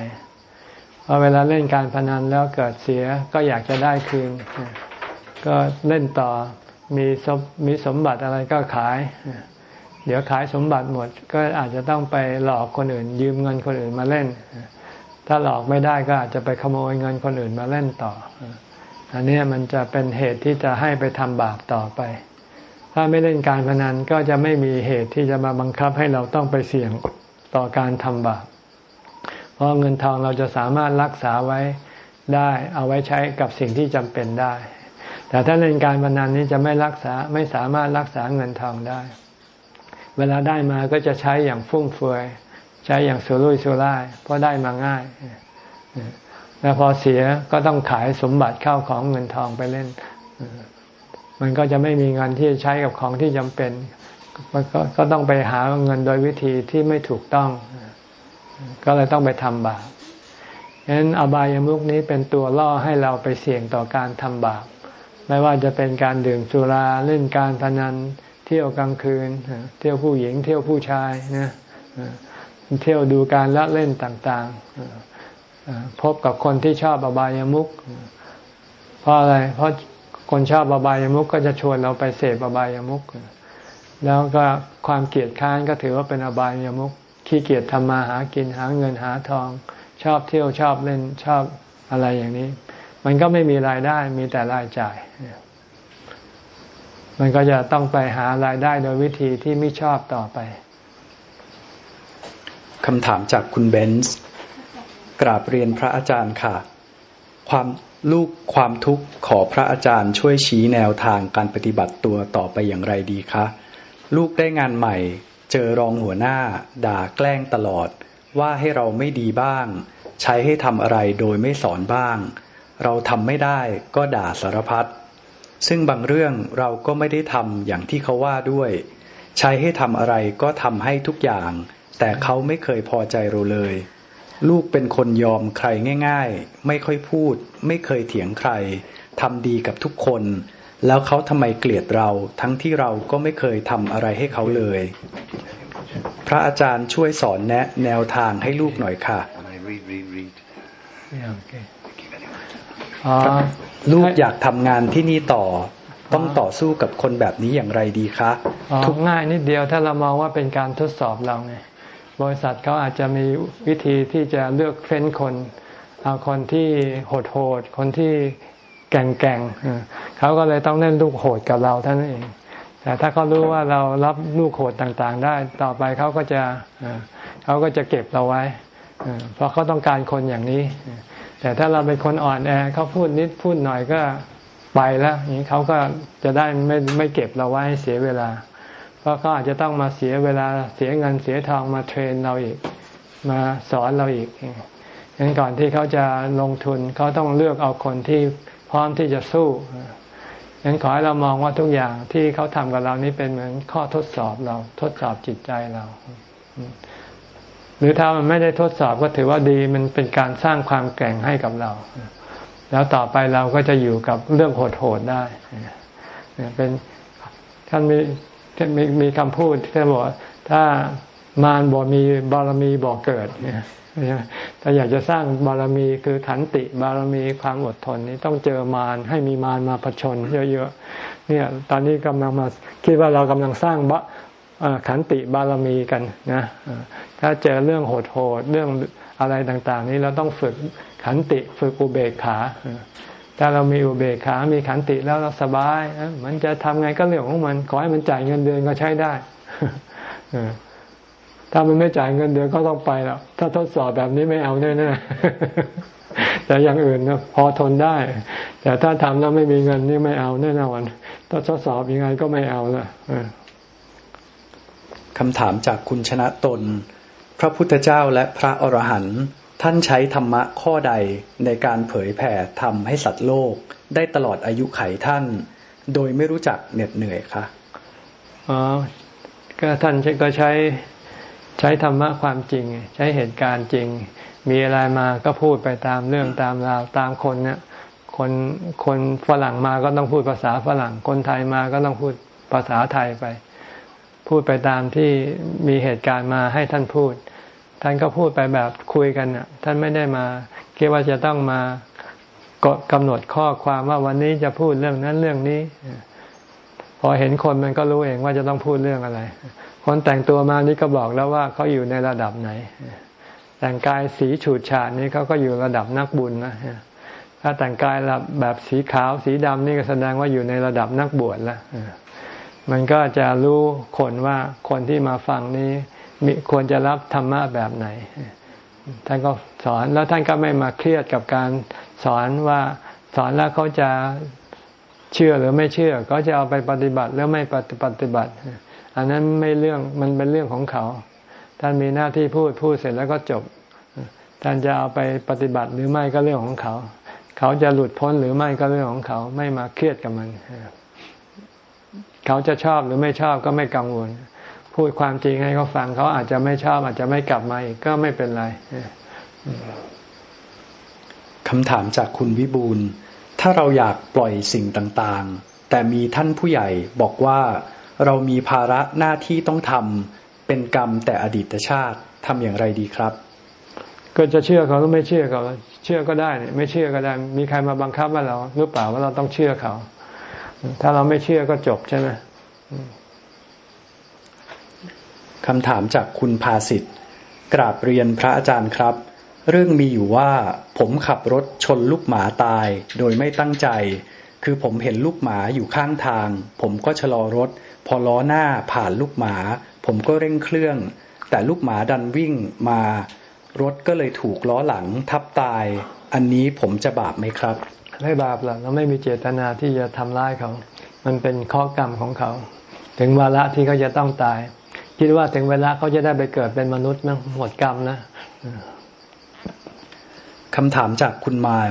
พอเวลาเล่นการพนันแล้วเกิดเสียก็อยากจะได้คืน ก็เล่นต่อ มีสมมีสมบัติอะไรก็ขาย เดี๋ยวขายสมบัติหมด ก็อาจจะต้องไปหลอกคนอื่น ยืมเงินคนอื่นมาเล่น ถ้าหลอกไม่ได้ก็อาจจะไปขโมยเงินคนอื่นมาเล่นต่อ อันนี้มันจะเป็นเหตุที่จะให้ไปทำบาปต่อไป ถ้าไม่เล่นการพนันก็จะไม่มีเหตุที่จะมาบังคับให้เราต้องไปเสี่ยงต่อการทำบาป เพราะเงินทองเราจะสามารถรักษาไว้ได้เอาไว้ใช้กับสิ่งที่จำเป็นได้ แต่ถ้าเล่นการพนันนี้จะไม่รักษาไม่สามารถรักษาเงินทองได้ เวลาได้มาก็จะใช้อย่างฟุ่มเฟือยใช้อย่างสุรุ่ยสุร่ายเพราะได้มาง่ายแล้วพอเสียก็ต้องขายสมบัติเข้าของเงินทองไปเล่น มันก็จะไม่มีเงินที่จะใช้กับของที่จำเป็นมันก็ก็ต้องไปหาเงินโดยวิธีที่ไม่ถูกต้อง ก็เลยต้องไปทำบาปฉะนั้นอบายามุกนี้เป็นตัวล่อให้เราไปเสี่ยงต่อการทำบาป ไม่ว่าจะเป็นการดื่มสุราเล่นการพนัน เที่ยวกลางคืน เที่ยวผู้หญิง เที่ยวผู้ชายนะเที่ยวดูการละเล่นต่างๆ พบกับคนที่ชอบอบายามุขเพราะอะไรเพราะคนชอบอบายามุขก็จะชวนเราไปเสพอบายามุขแล้วก็ความเกลียดค้านก็ถือว่าเป็นอบายามุขขี้เกียจทำมาหากินหาเงินหาทอง ชอบเที่ยวชอบเล่นชอบอะไรอย่างนี้ มันก็ไม่มีรายได้มีแต่รายจ่าย มันก็จะต้องไปหารายได้โดยวิธีที่ไม่ชอบต่อไปคำถามจากคุณเบนส์กราบเรียนพระอาจารย์ค่ะ ความลูกความทุกข์ขอพระอาจารย์ช่วยชี้แนวทางการปฏิบัติตัวต่อไปอย่างไรดีคะ ลูกได้งานใหม่ เจอรองหัวหน้า ด่าแกล้งตลอด ว่าให้เราไม่ดีบ้าง ใช้ให้ทำอะไรโดยไม่สอนบ้าง เราทำไม่ได้ก็ด่าสารพัดซึ่งบางเรื่องเราก็ไม่ได้ทำอย่างที่เขาว่าด้วย ใช้ให้ทำอะไรก็ทำให้ทุกอย่าง แต่เขาไม่เคยพอใจเราเลย ลูกเป็นคนยอมใครง่าย ๆ ไม่ค่อยพูด ไม่เคยเถียงใครทำดีกับทุกคน แล้วเขาทำไมเกลียดเราทั้งที่เราก็ไม่เคยทำอะไรให้เขาเลย พระอาจารย์ช่วยสอนแนะแนวทางให้ลูกหน่อยค่ะ ลูกอยากทำงานที่นี่ต่อ ต้องต่อสู้กับคนแบบนี้อย่างไรดีคะทุกง่ายนิดเดียวถ้าเรามองว่าเป็นการทดสอบเราไงบริษัทเขาอาจจะมีวิธีที่จะเลือกเฟ้นคนเอาคนที่โหดโหดคนที่แก่งแก่งเขาก็เลยต้องเล่นลูกโหดกับเราท่านเอง แต่ถ้าเขารู้ว่าเรารับลูกโหดต่างๆ ได้ต่อไปเขาก็จะเขาก็จะเก็บเราไว้เพราะเขาต้องการคนอย่างนี้ แต่ถ้าเราเป็นคนอ่อนแอเขาพูดนิดพูดหน่อยก็ไปแล้วนี้เขาก็จะได้ไม่ไม่เก็บเราไว้เสียเวลา เพราะเขาอาจจะต้องมาเสียเวลาเสียเงินเสียทองมาเทรนเราอีก มาสอนเราอีกงั้นก่อนที่เขาจะลงทุนเขาต้องเลือกเอาคนที่พร้อมที่จะสู้งั้นขอให้เรามองว่าทุกอย่างที่เขาทำกับเรานี้เป็นเหมือนข้อทดสอบเราทดสอบจิตใจเรา หรือถ้ามันไม่ได้ทดสอบก็ถือว่าดีมันเป็นการสร้างความแก่งให้กับเรา แล้วต่อไปเราก็จะอยู่กับเรื่องโหดๆได้เป็นท่านมีมีมีคำพูดที่บอกถ้ามารบ่มีบารมีบ่เกิดเนี่ยถ้าอยากจะสร้างบารมีคือขันติบารมีความอดทนนี้ต้องเจอมารให้มีมารมาผชนเยอะๆเนี่ย ตอนนี้กำลังมาคิดว่าเรากำลังสร้างบะ ขันติบารมีกันนะถ้าเจอเรื่องโหดๆเรื่องอะไรต่างๆ นี้เราต้องฝึกขันติฝึกอุเบกขาถ้าเรามีอุเบกขา มีขันติแล้วเราสบาย มันจะทำไงก็เรื่องของมัน ขอให้มันจ่ายเงินเดือนก็ใช้ได้ ถ้ามันไม่จ่ายเงินเดือนก็ต้องไปแล้ว ถ้าทดสอบแบบนี้ไม่เอาแน่ๆแต่อย่างอื่นนะพอทนได้ แต่ถ้าทำแล้วไม่มีเงินนี่ไม่เอาแน่นอนถ้าทดสอบยังไงก็ไม่เอาละ คำถามจากคุณชนะตน พระพุทธเจ้าและพระอรหันต์ท่านใช้ธรรมะข้อใดในการเผยแผ่ทำให้สัตว์โลก ได้ตลอดอายุไขท่าน โดยไม่รู้จักเหน็ดเหนื่อยคะอ๋อก็ท่านก็ใช้ใช้ธรรมะความจริง ใช้เหตุการณ์จริง มีอะไรมาก็พูดไปตามเรื่องตามราวตามคนเนี่ยคนคนฝรั่งมาก็ต้องพูดภาษาฝรั่ง คนไทยมาก็ต้องพูดภาษาไทยไป พูดไปตามที่มีเหตุการณ์มาให้ท่านพูด ท่านก็พูดไปแบบคุยกันน่ะท่านไม่ได้มาคิดว่าจะต้องมากำหนดข้อความว่าวันนี้จะพูดเรื่องนั้นเรื่องนี้ พอเห็นคนมันก็รู้เองว่าจะต้องพูดเรื่องอะไร คนแต่งตัวมานี่ก็บอกแล้วว่าเขาอยู่ในระดับไหน แต่งกายสีฉูดฉาดนี่เขาก็อยู่ระดับนักบุญนะถ้าแต่งกายแบบสีขาวสีดำนี่ก็แสดงว่าอยู่ในระดับนักบวชแล้ว มันก็จะรู้คนว่าคนที่มาฟังนี้มีควรจะรับธรรมะแบบไหน ท่านก็สอนแล้วท่านก็ไม่มาเครียดกับการสอนว่าสอนแล้วเขาจะเชื่อหรือไม่เชื่อเขาจะเอาไปปฏิบัติแล้วไม่ปฏิบัติ อันนั้นไม่เรื่องมันเป็นเรื่องของเขา ท่านมีหน้าที่พูดพูดเสร็จแล้วก็จบ ท่านจะเอาไปปฏิบัติหรือไม่ก็เรื่องของเขา เขาจะหลุดพ้นหรือไม่ก็เรื่องของเขา ไม่มาเครียดกับมัน เขาจะชอบหรือไม่ชอบก็ไม่กังวล พูดความจริงให้เขาฟังเขาอาจจะไม่ชอบ อาจจะไม่กลับมาอีกก็ไม่เป็นไรคำถามจากคุณวิบูลถ้าเราอยากปล่อยสิ่งต่างๆ แต่มีท่านผู้ใหญ่บอกว่าเรามีภาระหน้าที่ต้องทำเป็นกรรมแต่อดีตชาติทำอย่างไรดีครับ ก็จะเชื่อเขาหรือไม่เชื่อเขาเชื่อก็ได้ ไม่เชื่อก็ได้ มีใครมาบังคับว่าเราหรือเปล่าว่าเราต้องเชื่อเขา ถ้าเราไม่เชื่อก็จบใช่ไหมคำถามจากคุณภาสิทธิ์กราบเรียนพระอาจารย์ครับ เรื่องมีอยู่ว่า ผมขับรถชนลูกหมาตาย โดยไม่ตั้งใจ คือผมเห็นลูกหมาอยู่ข้างทาง ผมก็ชะลอรถ พอล้อหน้าผ่านลูกหมา ผมก็เร่งเครื่อง แต่ลูกหมาดันวิ่งมา รถก็เลยถูกล้อหลังทับตาย อันนี้ผมจะบาปไหมครับ ไม่บาปหรอกเราไม่มีเจตนาที่จะทำร้ายเขา มันเป็นข้อกรรมของเขา ถึงเวลาที่เขาจะต้องตาย คิดว่าถึงเวลาเขาจะได้ไปเกิดเป็นมนุษย์นะหมดกรรมนะคำถามจากคุณมาย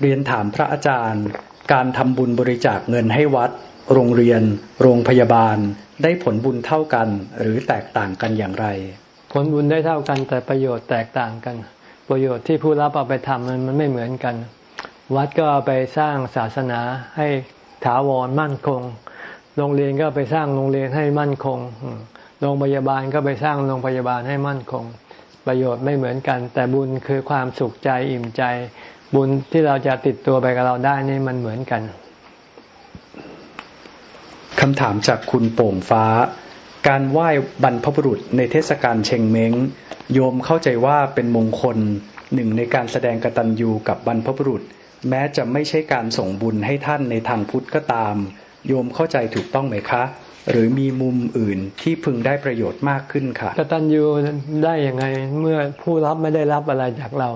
เรียนถามพระอาจารย์ การทำบุญบริจาคเงินให้วัด โรงเรียน โรงพยาบาล ได้ผลบุญเท่ากัน หรือแตกต่างกันอย่างไร ผลบุญได้เท่ากันแต่ประโยชน์แตกต่างกัน ประโยชน์ที่ผู้รับเอาไปทำมันมันไม่เหมือนกัน วัดก็ไปสร้างศาสนาให้ถาวรมั่นคง โรงเรียนก็ไปสร้างโรงเรียนให้มั่นคง โรงพยาบาลก็ไปสร้างโรงพยาบาลให้มั่นคง ประโยชน์ไม่เหมือนกัน แต่บุญคือความสุขใจอิ่มใจ บุญที่เราจะติดตัวไปกับเราได้นี่มันเหมือนกันคำถามจากคุณโป่งฟ้า การไหว้บรรพบุรุษในเทศกาลเชงเม้ง โยมเข้าใจว่าเป็นมงคลหนึ่งในการแสดงกตัญญูกับบรรพบุรุษ แม้จะไม่ใช่การส่งบุญให้ท่านในทางพุทธก็ตาม โยมเข้าใจถูกต้องไหมคะ หรือมีมุมอื่นที่พึงได้ประโยชน์มากขึ้นค่ะกตัญญูได้ยังไงเมื่อผู้รับไม่ได้รับอะไรจากเรา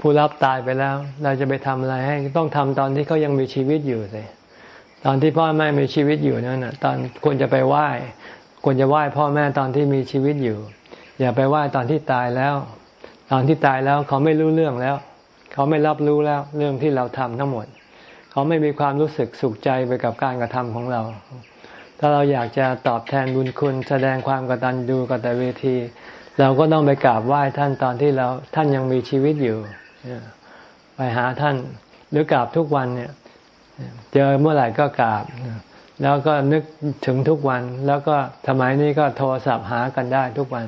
ผู้รับตายไปแล้ว เราจะไปทำอะไรให้ต้องทำตอนที่เขายังมีชีวิตอยู่เลยตอนที่พ่อแม่มีชีวิตอยู่นั่นนะตอนควรจะไปไหว้ควรจะไหว้พ่อแม่ตอนที่มีชีวิตอยู่ อย่าไปไหว้ตอนที่ตายแล้ว ตอนที่ตายแล้วเขาไม่รู้เรื่องแล้ว เขาไม่รับรู้แล้วเรื่องที่เราทำทั้งหมด เขาไม่มีความรู้สึกสุขใจไปกับการกระทำของเรา ถ้าเราอยากจะตอบแทนบุญคุณแสดงความกตัญญูกตเวที เราก็ต้องไปกราบไหว้ท่านตอนที่เราท่านยังมีชีวิตอยู่ ไปหาท่านหรือกราบทุกวันเนี่ย เจอเมื่อไหร่ก็กราบแล้วก็นึกถึงทุกวัน แล้วก็สมัยนี้ก็โทรศัพท์หากันได้ทุกวัน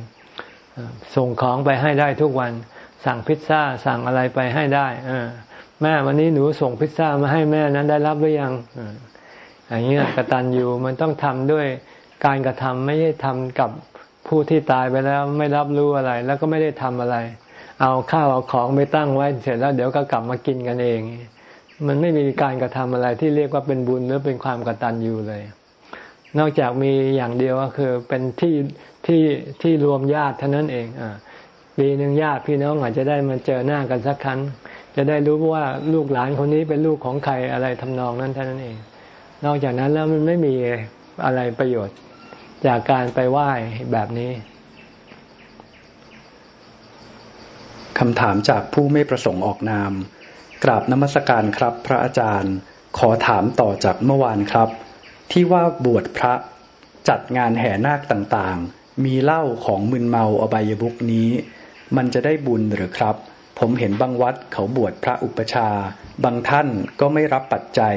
ส่งของไปให้ได้ทุกวัน สั่งพิซซ่าสั่งอะไรไปให้ได้แม่วันนี้หนูส่งพิซซ่ามาให้แม่นั้นได้รับหรือยังอย่างนี้กตัญญูมันต้องทำด้วยการกระทำไม่ใช่ทำกับผู้ที่ตายไปแล้วไม่รับรู้อะไร แล้วก็ไม่ได้ทำอะไร เอาข้าวเอาของไปตั้งไว้เสร็จแล้วเดี๋ยวก็กลับมากินกันเอง มันไม่มีการกระทำอะไรที่เรียกว่าเป็นบุญหรือเป็นความกตัญญูเลย นอกจากมีอย่างเดียวก็คือเป็นที่ที่ที่รวมญาติเท่านั้นเองอ่า ปีหนึ่งญาติพี่น้องอาจจะได้มาเจอหน้ากันสักครั้ง จะได้รู้ว่าลูกหลานคนนี้เป็นลูกของใครอะไรทำนองนั้นเท่านั้นเอง นอกจากนั้นแล้วมันไม่มีอะไรประโยชน์จากการไปไหว้แบบนี้คำถามจากผู้ไม่ประสงค์ออกนาม กราบนมัสการครับพระอาจารย์ ขอถามต่อจากเมื่อวานครับ ที่ว่าบวชพระจัดงานแห่นาคต่างๆ มีเหล้าของมึนเมาอบายบุกนี้ มันจะได้บุญหรือครับ ผมเห็นบางวัดเขาบวชพระอุปชา บางท่านก็ไม่รับปัจจัย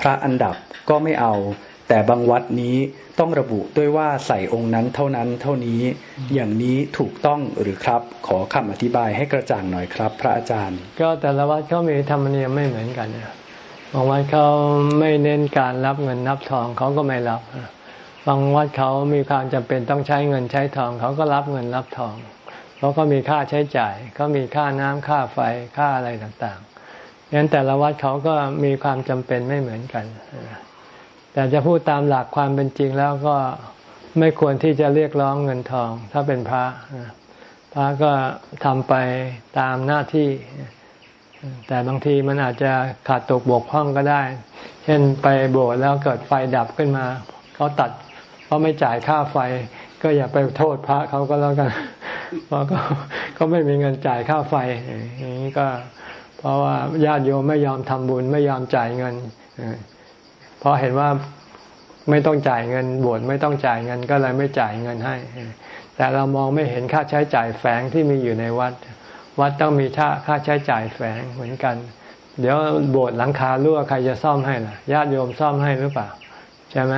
พระอันดับก็ไม่เอา แต่บางวัดนี้ต้องระบุด้วยว่าใส่องค์นั้นเท่านั้นเท่านี้ อย่างนี้ถูกต้องหรือครับ ขอคำอธิบายให้กระจ่างหน่อยครับ พระอาจารย์ ก็แต่ละวัดเขามีธรรมเนียมไม่เหมือนกันบางวัดเขาไม่เน้นการรับเงินนับทองเขาก็ไม่รับบางวัดเขามีความจำเป็นต้องใช้เงินใช้ทองเขาก็รับเงินรับทอง เพราะก็มีค่าใช้จ่ายเขามีค่าน้ำค่าไฟค่าอะไรต่างๆงั้นแต่ละวัดเขาก็มีความจำเป็นไม่เหมือนกัน แต่จะพูดตามหลักความเป็นจริงแล้วก็ไม่ควรที่จะเรียกร้องเงินทอง ถ้าเป็นพระพระก็ทำไปตามหน้าที่ แต่บางทีมันอาจจะขาดตกบกพร่องก็ได้ เช่นไปโบสถ์แล้วเกิดไฟดับขึ้นมาเขาตัดเพราะไม่จ่ายค่าไฟ ก็อย่าไปโทษพระเขาก็แล้วกันเพราะก็ไม่มีเงินจ่ายค่าไฟอย่างนี้ก็ เพราะว่าญาติโยมไม่ยอมทำบุญไม่ยอมจ่ายเงินเพราะเห็นว่าไม่ต้องจ่ายเงินบวชไม่ต้องจ่ายเงินก็เลยไม่จ่ายเงินให้ แต่เรามองไม่เห็นค่าใช้จ่ายแฝงที่มีอยู่ในวัด วัดต้องมีค่าค่าใช้จ่ายแฝงเหมือนกัน เดี๋ยวโบสถ์หลังคารั่วใครจะซ่อมให้ล่ะญาติโยมซ่อมให้หรือเปล่า ใช่ไหม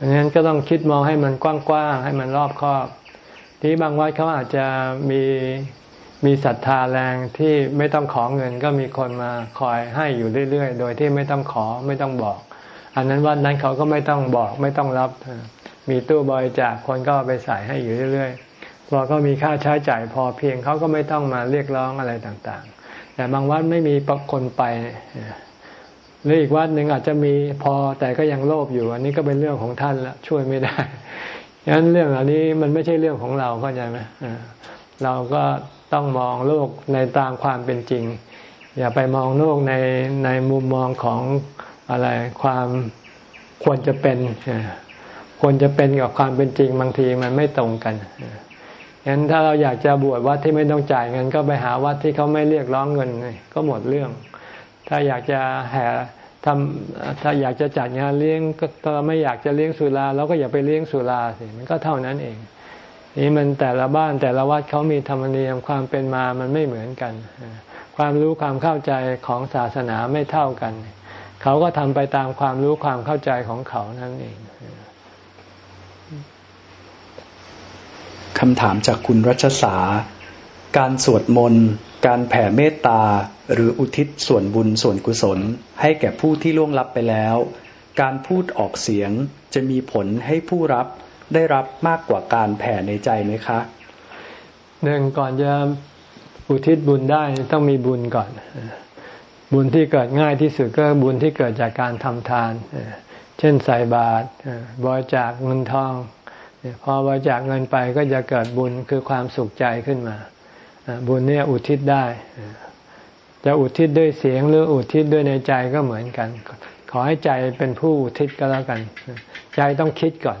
ดังนั้นก็ต้องคิดมองให้มันกว้างๆให้มันรอบครอบที่บางวัดเขาอาจจะมีมีศรัทธาแรงที่ไม่ต้องขอเงิน ก็มีคนมาคอยให้อยู่เรื่อยๆ โดยที่ไม่ต้องขอไม่ต้องบอก อันนั้นวัดนั้นเขาก็ไม่ต้องบอกไม่ต้องรับ มีตู้บริจาคคนก็ไปใส่ให้อยู่เรื่อยๆพอก็มีค่าใช้จ่ายพอเพียงเขาก็ไม่ต้องมาเรียกร้องอะไรต่างๆ แต่บางวัดไม่มีคนไป หรืออีกวัดหนึ่งอาจจะมีพอแต่ก็ยังโลภอยู่ อันนี้ก็เป็นเรื่องของท่านละช่วยไม่ได้ดังนั้นเรื่องเหล่านี้มันไม่ใช่เรื่องของเราเข้าใจไหมเราก็ต้องมองโลกในตามความเป็นจริง อย่าไปมองโลกในในมุมมองของอะไรความควรจะเป็นควรจะเป็นกับความเป็นจริงบางทีมันไม่ตรงกันงั้นถ้าเราอยากจะบวชวัดที่ไม่ต้องจ่ายเงินก็ไปหาวัดที่เขาไม่เรียกร้องเงินก็หมดเรื่อง ถ้าอยากจะแห่ ทำถ้าอยากจะจัดงานเลี้ยงก็ถ้าไม่อยากจะเลี้ยงสุราเราก็อย่าไปเลี้ยงสุราสิมันก็เท่านั้นเอง นี่มันแต่ละบ้านแต่ละวัดเขามีธรรมเนียมความเป็นมามันไม่เหมือนกัน ความรู้ความเข้าใจของศาสนาไม่เท่ากัน เขาก็ทำไปตามความรู้ความเข้าใจของเขานั่นเองคำถามจากคุณรัชสา การสวดมนต์ การแผ่เมตตาหรืออุทิศส่วนบุญส่วนกุศล ให้แก่ผู้ที่ล่วงลับไปแล้ว การพูดออกเสียงจะมีผลให้ผู้รับได้รับมากกว่าการแผ่ในใจไหมคะหนึ่งก่อนจะอุทิศบุญได้ต้องมีบุญก่อน บุญที่เกิดง่ายที่สุดก็บุญที่เกิดจากการทำทาน เช่นใส่บาตรบริจาคเงินทอง พอบริจาคเงินไปก็จะเกิดบุญคือความสุขใจขึ้นมา บุญเนี่ยอุทิศได้ จะอุทิศด้วยเสียงหรืออุทิศด้วยในใจก็เหมือนกัน ขอให้ใจเป็นผู้อุทิศก็แล้วกัน ใจต้องคิดก่อน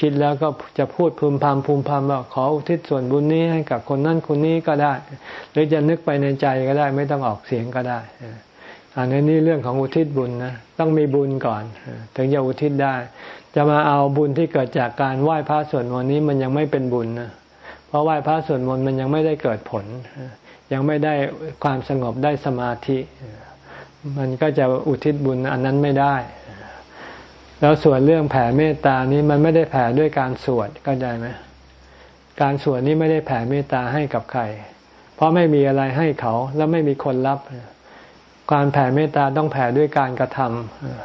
คิดแล้วก็จะพูดพึมพำพึมพำว่าขออุทิศส่วนบุญนี้ให้กับคนนั้นคนนี้ก็ได้ หรือจะนึกไปในใจก็ได้ ไม่ต้องออกเสียงก็ได้อันนี้นี่เรื่องของอุทิศบุญนะต้องมีบุญก่อน ถึงจะอุทิศได้ จะมาเอาบุญที่เกิดจากการไหว้พระส่วนมนต์นี้มันยังไม่เป็นบุญนะ เพราะไหว้พระสวนมนต์มันยังไม่ได้เกิดผล ยังไม่ได้ความสงบได้สมาธิ มันก็จะอุทิศบุญอันนั้นไม่ได้ แล้วส่วนเรื่องแผ่เมตตานี้มันไม่ได้แผ่ด้วยการสวดก็ได้ไหมการสวดนี้ไม่ได้แผ่เมตตาให้กับใคร เพราะไม่มีอะไรให้เขาแล้วไม่มีคนรับ การแผ่เมตตาต้องแผ่ด้วยการกระท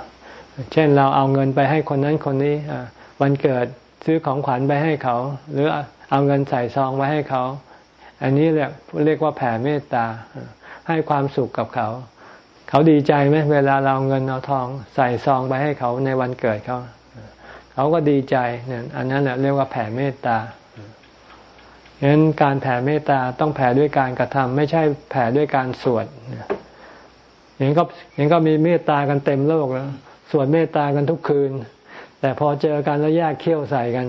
ำเช่นเราเอาเงินไปให้คนนั้นคนนี้วันเกิดซื้อของขวัญไปให้เขา หรือ เอาเงินใส่ซองไว้ให้เขา อันนี้เรียกเรียกว่าแผ่เมตตา ให้ความสุขกับเขา เขาดีใจไหมเวลาเราเงินเอาทองใส่ซองไปให้เขาในวันเกิดเขา เขาก็ดีใจเนี่ยอันนั้นเรียกว่าแผ่เมตตาฉะนั้นการแผ่เมตตาต้องแผ่ด้วยการกระทำไม่ใช่แผ่ด้วยการสวดอย่างก็อย่างก็มีเมตตากันเต็มโลกแล้วสวดเมตตากันทุกคืน แต่พอเจอกันแล้วแยกเขี้ยวใส่กัน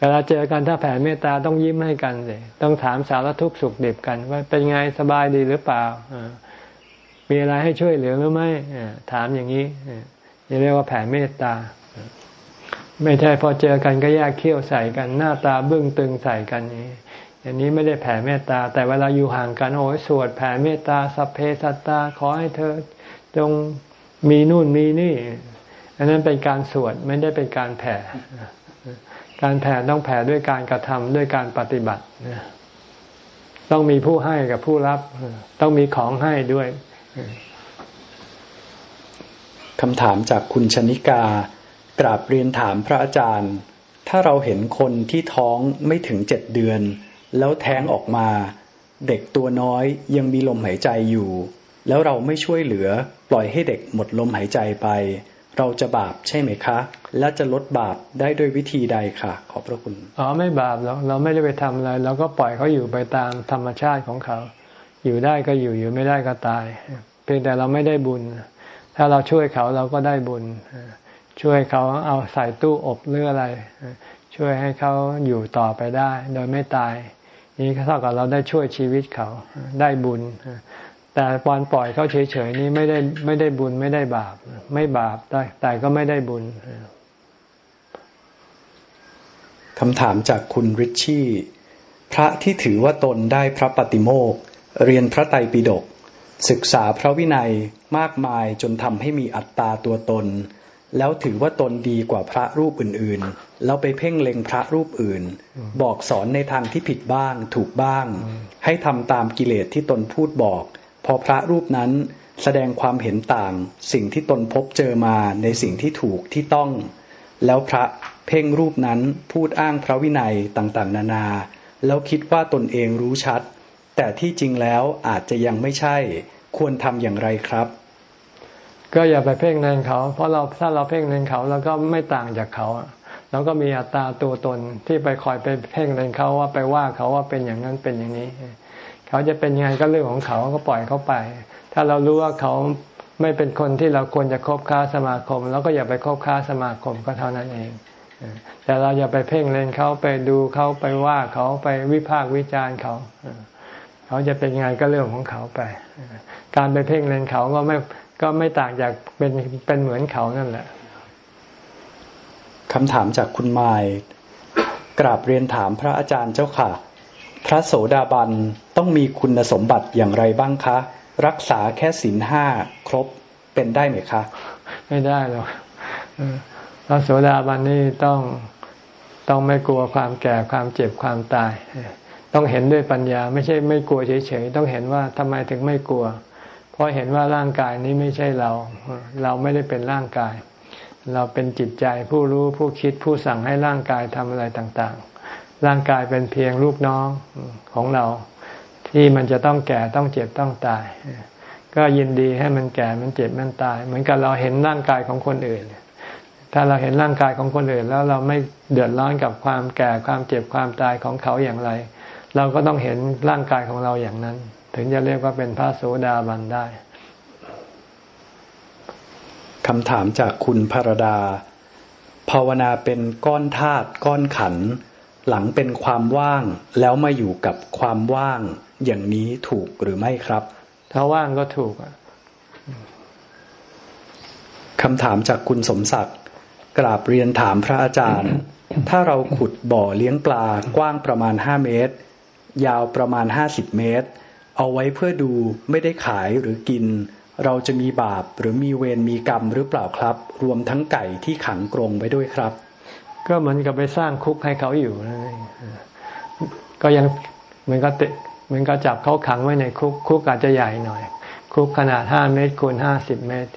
เวลาเจอกันถ้าแผ่เมตตาต้องยิ้มให้กันเลยต้องถามสารทุกข์สุขดิบกัน ว่าเป็นไงสบายดีหรือเปล่ามีอะไรให้ช่วยเหลือหรือไม่ถามอย่างนี้นี่เรียกว่าแผ่เมตตา ไม่ใช่พอเจอกันก็แยกเขี้ยวใส่กัน หน้าตาบึ้งตึงใส่กันนี้อย่างนี้ไม่ได้แผ่เมตตา แต่เวลาอยู่ห่างกันโอ้ยสวดแผ่เมตตาสัพเพสัตตาขอให้เธอจงมีนู่นมีนี่ อันนั้นเป็นการสวดไม่ได้เป็นการแผ่ การแผ่ต้องแผ่ด้วยการกระทำด้วยการปฏิบัติต้องมีผู้ให้กับผู้รับ ต้องมีของให้ด้วยคำถามจากคุณชนิกากราบเรียนถามพระอาจารย์ ถ้าเราเห็นคนที่ท้องไม่ถึงเจ็ดเดือน แล้วแท้งออกมา เด็กตัวน้อยยังมีลมหายใจอยู่ แล้วเราไม่ช่วยเหลือ ปล่อยให้เด็กหมดลมหายใจไป เราจะบาปใช่ไหมคะ และจะลดบาปได้ด้วยวิธีใดคะขอบพระคุณอ๋อไม่บาปหรอกเราไม่ได้ไปทำอะไรเราก็ปล่อยเขาอยู่ไปตามธรรมชาติของเขา อยู่ได้ก็อยู่อยู่ไม่ได้ก็ตาย เพียงแต่เราไม่ได้บุญ ถ้าเราช่วยเขาเราก็ได้บุญ ช่วยเขาเอาใส่ตู้อบหรืออะไร ช่วยให้เขาอยู่ต่อไปได้ โดยไม่ตาย นี่เท่ากับเราได้ช่วยชีวิตเขาได้บุญ แต่ปอนปล่อยเขาเฉยๆนี้ไม่ได้ไม่ได้บุญไม่ได้บาป ไม่บาปแต่แต่ก็ไม่ได้บุญคำถามจากคุณริชชี่ พระที่ถือว่าตนได้พระปฏิโมกเรียนพระไตรปิฎกศึกษาพระวินัยมากมายจนทำให้มีอัตตาตัวตน แล้วถือว่าตนดีกว่าพระรูปอื่นๆ แล้วไปเพ่งเล็งพระรูปอื่น บอกสอนในทางที่ผิดบ้างถูกบ้าง ให้ทำตามกิเลสที่ตนพูดบอก พอพระรูปนั้นแสดงความเห็นต่าง สิ่งที่ตนพบเจอมาในสิ่งที่ถูกที่ต้อง แล้วพระเพ่งรูปนั้นพูดอ้างพระวินัยต่างๆ นานา แล้วคิดว่าตนเองรู้ชัด แต่ที่จริงแล้วอาจจะยังไม่ใช่ ควรทำอย่างไรครับ ก็อย่าไปเพ่งเนินเขา เพราะเราถ้าเราเพ่งเนินเขาแล้วก็ไม่ต่างจากเขาเราก็มีอัตตาตัวตนที่ไปคอยไปเพ่งเนินเขาว่าไปว่าเขาว่าเป็นอย่างนั้นเป็นอย่างนี้ เขาจะเป็นยังไงก็เรื่องของเขาก็ปล่อยเขาไป ถ้าเรารู้ว่าเขาไม่เป็นคนที่เราควรจะคบค้าสมาคมเราก็อย่าไปคบค้าสมาคมก็เท่านั้นเอง แต่เราอย่าไปเพ่งเล็งเขาไปดูเขาไปว่าเขาไปวิพากษ์วิจารณ์เขาเขาจะเป็นยังไงก็เรื่องของเขาไป การไปเพ่งเล็งเขาก็ไม่ก็ไม่ต่างจากเป็นเป็นเหมือนเขานั่นแหละคำถามจากคุณไมค์กราบเรียนถามพระอาจารย์เจ้าค่ะ พระโสดาบันต้องมีคุณสมบัติอย่างไรบ้างคะ รักษาแค่ศีลห้าครบเป็นได้ไหมคะ ไม่ได้หรอกพระโสดาบันนี่ต้องต้องไม่กลัวความแก่ความเจ็บความตาย ต้องเห็นด้วยปัญญา ไม่ใช่ไม่กลัวเฉยๆต้องเห็นว่าทำไมถึงไม่กลัว เพราะเห็นว่าร่างกายนี้ไม่ใช่เรา เราไม่ได้เป็นร่างกาย เราเป็นจิตใจผู้รู้ผู้คิดผู้สั่งให้ร่างกายทำอะไรต่างๆ ร่างกายเป็นเพียงลูกน้องของเรา ที่มันจะต้องแก่ต้องเจ็บต้องตาย ก็ยินดีให้มันแก่มันเจ็บมันตาย เหมือนกับเราเห็นร่างกายของคนอื่น ถ้าเราเห็นร่างกายของคนอื่น แล้วเราไม่เดือดร้อนกับความแก่ความเจ็บความตายของเขาอย่างไร เราก็ต้องเห็นร่างกายของเราอย่างนั้น ถึงจะเรียกว่าเป็นพระโสดาบันได้คำถามจากคุณภรดา ภาวนาเป็นก้อนธาตุก้อนขัน หลังเป็นความว่าง แล้วมาอยู่กับความว่าง อย่างนี้ถูกหรือไม่ครับ ถ้าว่างก็ถูกคำถามจากคุณสมศักดิ์กราบเรียนถามพระอาจารย์ ถ้าเราขุดบ่อเลี้ยงปลากว้างประมาณห้าเมตร ยาวประมาณห้าสิบเมตร เอาไว้เพื่อดูไม่ได้ขายหรือกิน เราจะมีบาปหรือมีเวรมีกรรมหรือเปล่าครับ รวมทั้งไก่ที่ขังกรงไว้ด้วยครับ ก็เหมือนกับไปสร้างคุกให้เขาอยู่ก็ยังเหมือนกับติเหมือนกับจับเขาขังไว้ในคุก คุกอาจจะใหญ่หน่อย คุกขนาดห้าเมตรคูณห้าสิบเมตร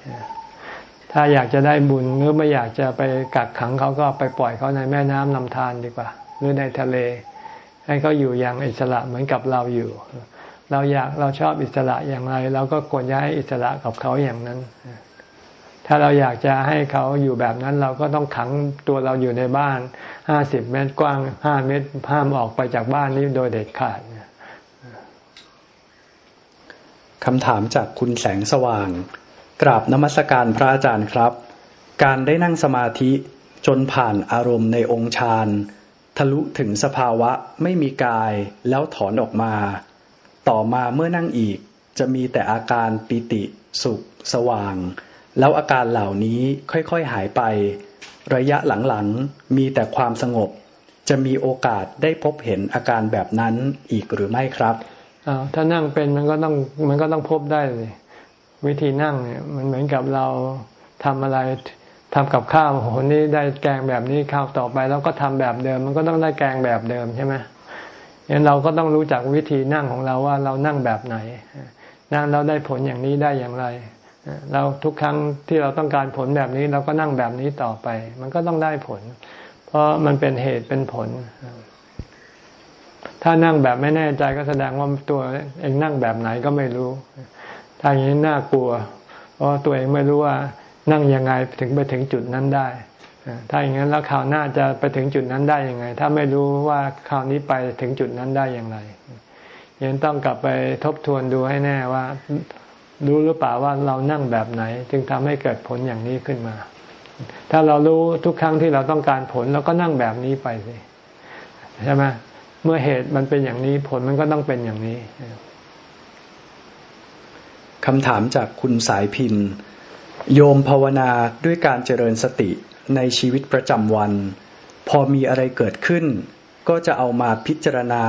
ถ้าอยากจะได้บุญหรือไม่อยากจะไปกักขังเขาก็ไปปล่อยเขาในแม่น้ำลำธารดีกว่า หรือในทะเล ให้เขาอยู่อย่างอิสระเหมือนกับเราอยู่ เราอยากเราชอบอิสระอย่างไรเราก็ควรจะให้อิสระกับเขาอย่างนั้น ถ้าเราอยากจะให้เขาอยู่แบบนั้นเราก็ต้องขังตัวเราอยู่ในบ้านห้าสิบเมตรกว้างห้าเมตรห้ามออกไปจากบ้านนี้โดยเด็ดขาดคำถามจากคุณแสงสว่าง กราบนมัสการพระอาจารย์ครับ การได้นั่งสมาธิจนผ่านอารมณ์ในองค์ฌานทะลุถึงสภาวะไม่มีกายแล้วถอนออกมา ต่อมาเมื่อนั่งอีกจะมีแต่อาการปิติสุขสว่าง แล้วอาการเหล่านี้ค่อยๆหายไป ระยะหลังๆมีแต่ความสงบ จะมีโอกาสได้พบเห็นอาการแบบนั้นอีกหรือไม่ครับถ้านั่งเป็นมันก็ต้องมันก็ต้องพบได้เลยวิธีนั่งเนี่ยมันเหมือนกับเราทำอะไรทำกับข้าวโหนี้ได้แกงแบบนี้ข้าวต่อไปเราก็ทำแบบเดิม มันก็ต้องได้แกงแบบเดิมใช่ไหมงั้นเราก็ต้องรู้จักวิธีนั่งของเราว่าเรานั่งแบบไหน นั่งเราได้ผลอย่างนี้ได้อย่างไร เราทุกครั้งที่เราต้องการผลแบบนี้เราก็นั่งแบบนี้ต่อไป มันก็ต้องได้ผล เพราะมันเป็นเหตุเป็นผล ถ้านั่งแบบไม่แน่ใจก็แสดงว่าตัวเองนั่งแบบไหนก็ไม่รู้ ถ้าอย่างนี้น่ากลัว เพราะตัวเองไม่รู้ว่านั่งยังไงถึงไปถึงจุดนั้นได้ ถ้าอย่างนั้นแล้วคราวหน้าจะไปถึงจุดนั้นได้ยังไง ถ้าไม่รู้ว่าคราวนี้ไปถึงจุดนั้นได้อย่างไรยังต้องกลับไปทบทวนดูให้แน่ว่า รู้หรือเปล่าว่าเรานั่งแบบไหน จึงทำให้เกิดผลอย่างนี้ขึ้นมา ถ้าเรารู้ทุกครั้งที่เราต้องการผลเราก็นั่งแบบนี้ไปสิใช่ไหมเมื่อเหตุมันเป็นอย่างนี้ผลมันก็ต้องเป็นอย่างนี้คำถามจากคุณสายพิน โยมภาวนาด้วยการเจริญสติในชีวิตประจำวัน พอมีอะไรเกิดขึ้น ก็จะเอามาพิจารณา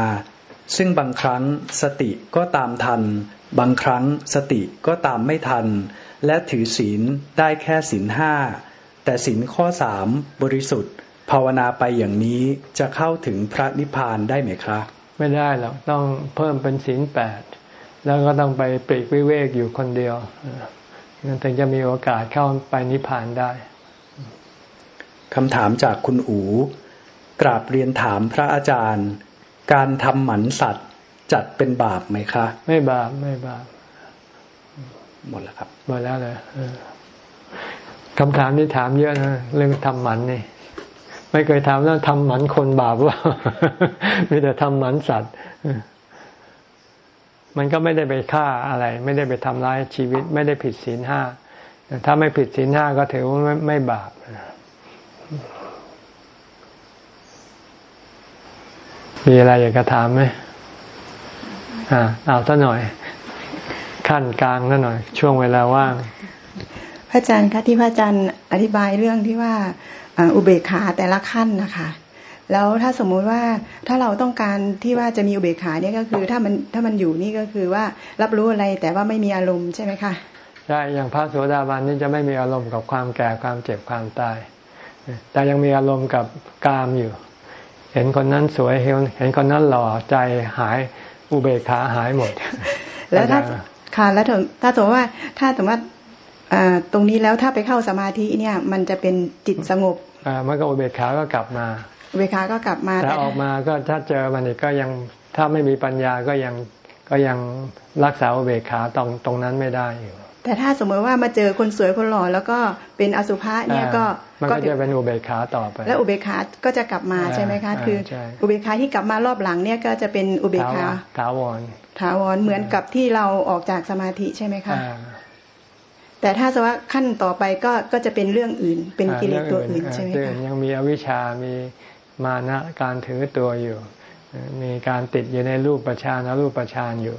ซึ่งบางครั้งสติก็ตามทัน บางครั้งสติก็ตามไม่ทัน และถือศีลได้แค่ศีลห้าแต่ศีลข้อสามบริสุทธิ์ ภาวนาไปอย่างนี้จะเข้าถึงพระนิพพานได้ไหมครับ ไม่ได้หรอกต้องเพิ่มเป็นศีลแปดแล้วก็ต้องไปปรีกวิเวกอยู่คนเดียวนั่นถึงจะมีโอกาสเข้าไปนิพพานได้คำถามจากคุณอู กราบเรียนถามพระอาจารย์ การทำหมันสัตว์ จัดเป็นบาปไหมคะ ไม่บาปไม่บาปหมดแล้วครับหมดแล้วเลยคำถามนี้ถามเยอะนะเรื่องทำหมันนี่ไม่เคยถามเรื่องทำหมันคนบาปว่ามีแต่ทำหมันสัตว์มันก็ไม่ได้ไปฆ่าอะไร ไม่ได้ไปทำร้ายชีวิต ไม่ได้ผิดศีลห้าถ้าไม่ผิดศีลห้าก็ถือว่าไม่ไม่บาปมีอะไรอยากจะถามไหม อ่าเอาซะหน่อย ขั้นกลางซะหน่อย ช่วงเวลาว่าง พระอาจารย์คะที่พระอาจารย์อธิบายเรื่องที่ว่าอุเบกขาแต่ละขั้นนะคะแล้วถ้าสมมุติว่าถ้าเราต้องการที่ว่าจะมีอุเบกขาเนี่ยก็คือถ้ามันถ้ามันอยู่นี่ก็คือว่ารับรู้อะไรแต่ว่าไม่มีอารมณ์ใช่ไหมคะใช่อย่างพระโสดาบันนี่จะไม่มีอารมณ์กับความแก่ความเจ็บความตาย แต่ยังมีอารมณ์กับกามอยู่ เห็นคนนั้นสวยเห็นคนนั้นหล่อใจหาย อุเบกขาหายหมด แล้วถ้าค่ะแล้วถ้าสมมติว่าถ้าสมมติตรงนี้แล้วถ้าไปเข้าสมาธิเนี่ย มันจะเป็นจิตสงบอ่ามันก็อุเบกขาก็กลับมาอุเบกขาก็กลับมาแต่ออกมาก็ถ้าเจอมันอีกก็ยังถ้าไม่มีปัญญาก็ยังก็ยังรักษาอุเบกขาตรงตรงนั้นไม่ได้อยู่ แต่ถ้าสมมติว่ามาเจอคนสวยคนหล่อแล้วก็เป็นอสุภะเนี่ยก็มันก็จะเป็นอุเบกขาต่อไป แล้วอุเบกขาก็จะกลับมาใช่ไหมคะคือ อุเบกขาที่กลับมารอบหลังเนี่ยก็จะเป็นอุเบกขาถาวรถาวรเหมือนกับที่เราออกจากสมาธิใช่ไหมคะแต่ถ้าสว่าขั้นต่อไปก็ก็จะเป็นเรื่องอื่น เป็นกิเลสตัวอื่นใช่ไหมคะยังมีอวิชามีมานะการถือตัวอยู่ มีการติดอยู่ในรูปประชานรูปประชานอยู่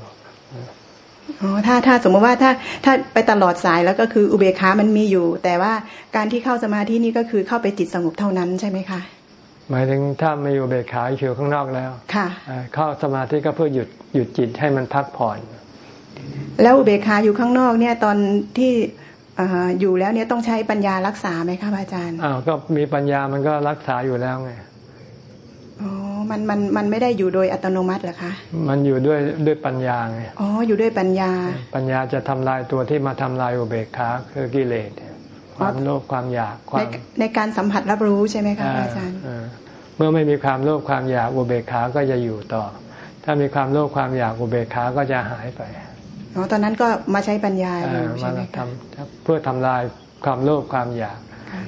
อ๋อถ้าถ้าสมมติว่าถ้าถ้าไปตลอดสายแล้วก็คืออุเบกขามันมีอยู่ แต่ว่าการที่เข้าสมาธินี่ก็คือเข้าไปจิตสงบเท่านั้นใช่ไหมคะหมายถึงถ้าไม่อุเบกขาอยู่ข้างนอกแล้ว ค่ะเข้าสมาธิก็เพื่อหยุดหยุดจิตให้มันพักผ่อน แล้วอุเบกขาอยู่ข้างนอกเนี่ยตอนที่อยู่แล้วเนี่ยต้องใช้ปัญญารักษาไหมคะอาจารย์อ้าวก็มีปัญญามันก็รักษาอยู่แล้วไง อ๋อ มันมันมันไม่ได้อยู่โดยอัตโนมัติเหรอคะ มันอยู่ด้วยด้วยปัญญาไง อ๋อ อยู่ด้วยปัญญา ปัญญาจะทำลายตัวที่มาทำลายอุเบกขาคือกิเลส ความโลภความอยากความในการสัมผัสรับรู้ใช่ไหมคะอาจารย์เมื่อไม่มีความโลภความอยากอุเบกขาก็จะอยู่ต่อ ถ้ามีความโลภความอยากอุเบกขาก็จะหายไป อ๋อ ตอนนั้นก็มาใช้ปัญญาอยู่ใช่ไหมคะเพื่อทำลายความโลภความอยาก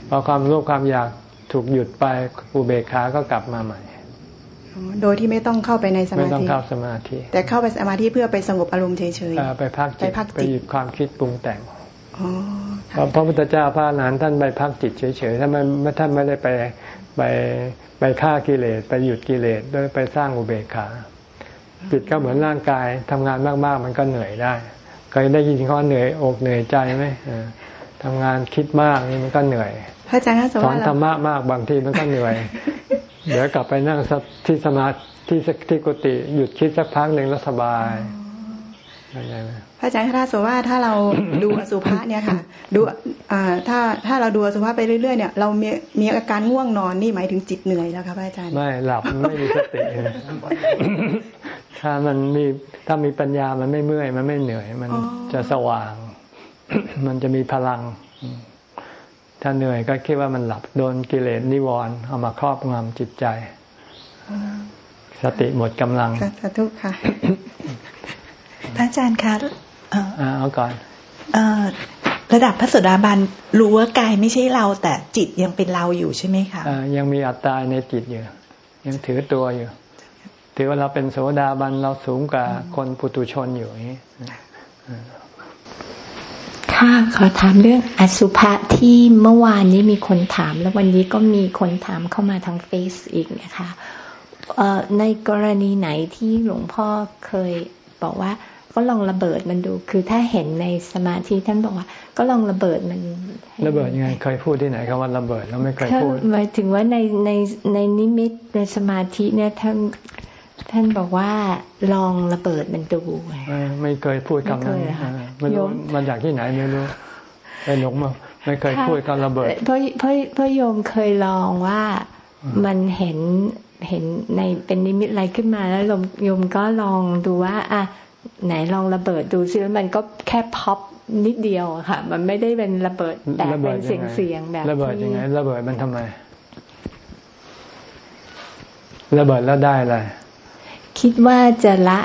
พอความโลภความอยากถูกหยุดไปอุเบกขาก็กลับมาใหม่ โดยที่ไม่ต้องเข้าไปในสมาธิไม่ต้องเข้าสมาธิ แต่เข้าไปสมาธิเพื่อไปสงบอารมณ์เฉยๆไปพักจิตไปหยุดความคิดปรุงแต่งพระพระพุทธเจ้าพระนานท่านไปพักจิตเฉยๆท่านไม่ท่านไม่ได้ไปไปไปฆ่ากิเลสไปหยุดกิเลสโดยไปสร้างอุเบกขาจิตก็เหมือนร่างกายทำงานมากๆ มันก็เหนื่อยได้เคยได้ยินเขาเหนื่อยอกเหนื่อยใจไหมทำงานคิดมากนี่มันก็เหนื่อยพระอาจารย์สอนธรรมะมากบางทีมันก็เหนื่อย เดี๋ยวกลับไปนั่งที่สมาที่ที่กุฏิหยุดคิดสักพักหนึ่งแล้วสบายพระอาจารย์ถ้าสมมติว่าถ้าเราดูอสุภะเนี่ยค่ะดูถ้าถ้าเราดูอสุภะไปเรื่อยๆเนี่ยเรามีมีอาการง่วงนอนนี่หมายถึงจิตเหนื่อยแล้วครับอาจารย์ไม่หลับไม่มีสติถ้ามันมีถ้ามีปัญญามันไม่เมื่อย มันไม่เหนื่อย มันจะสว่าง มันจะมีพลัง ถ้าเหนื่อยก็คิดว่ามันหลับโดนกิเลสนิวรณ์เอามาครอบงำจิตใจ สติหมดกำลังสาธุค่ะพระอาจารย์คะเอาก่อนระดับพระสดาบันรู้ว่ากายไม่ใช่เรา แต่จิตยังเป็นเราอยู่ใช่ไหมคะยังมีอัตตาในจิตอยู่ ยังถือตัวอยู่ ถือว่าเราเป็นโสดาบันเราสูงกว่าคนปุตุชนอยู่อย่างนี้ ค่ะขอถามเรื่องอสุภะที่เมื่อวานนี้มีคนถาม แล้ววันนี้ก็มีคนถามเข้ามาทางเฟซอีกนะคะในกรณีไหนที่หลวงพ่อเคยบอกว่าก็ลองระเบิดมันดู คือถ้าเห็นในสมาธิท่านบอกว่า ก็ลองระเบิดมัน ระเบิดยังไงเคยพูดที่ไหนคำว่าระเบิดเราไม่เคยพูดหมายถึงว่าในในในนิมิตในสมาธิเนี่ยท่าน ท่านบอกว่าลองระเบิดมันดูไม่เคยพูดคำนั้นไม่รู้มันจากที่ไหนไม่รู้ไปหลงมาไม่เคยพูดคำระเบิดเพราะเพราะเพราะโยมเคยลองว่ามันเห็นเห็นในเป็นนิมิตอะไรขึ้นมาแล้วโยมโยมก็ลองดูว่าอะไหนลองระเบิดดูซิแล้วมันก็แค่พับนิดเดียวค่ะ มันไม่ได้เป็นระเบิดแต่เป็นเสียงเสียงแบบระเบิดยังไง ระเบิดมันทำไมระเบิดแล้วได้อะไร คิดว่าจะละ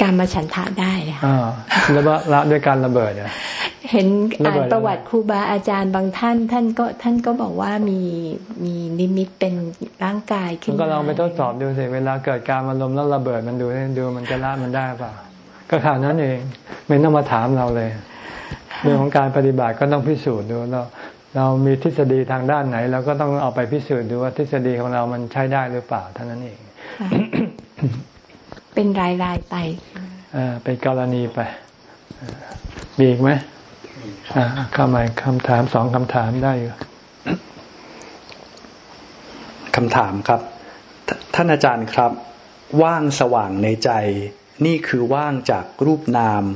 การมาฉันทะได้ค่ะแล้วว่าละด้วยการระเบิดเนี่ยเห็นอ่านประวัติครูบาอาจารย์บางท่าน ท่านก็ท่านก็บอกว่ามีมีนิมิตเป็นร่างกายขึ้นมาก็ลองไปทดสอบดูสิเวลาเกิดการอารมณ์แล้วระเบิดมันดูดูมันจะละมันได้เปล่าก็ข่าวนั้นเองไม่ต้องมาถามเราเลยเรื่องของการปฏิบัติก็ต้องพิสูจน์ดูเราเรามีทฤษฎีทางด้านไหนเราก็ต้องเอาไปพิสูจน์ดูว่าทฤษฎีของเรามันใช้ได้หรือเปล่าเท่านั้นเอง เป็นรายรายไปอ่าเป็นกรณีไปมีอีกไหมอ่าเข้ามาคำถามสองคำถามได้อยู่คำถามครับ ท่านอาจารย์ครับ ว่างสว่างในใจ นี่คือว่างจากรูปนามค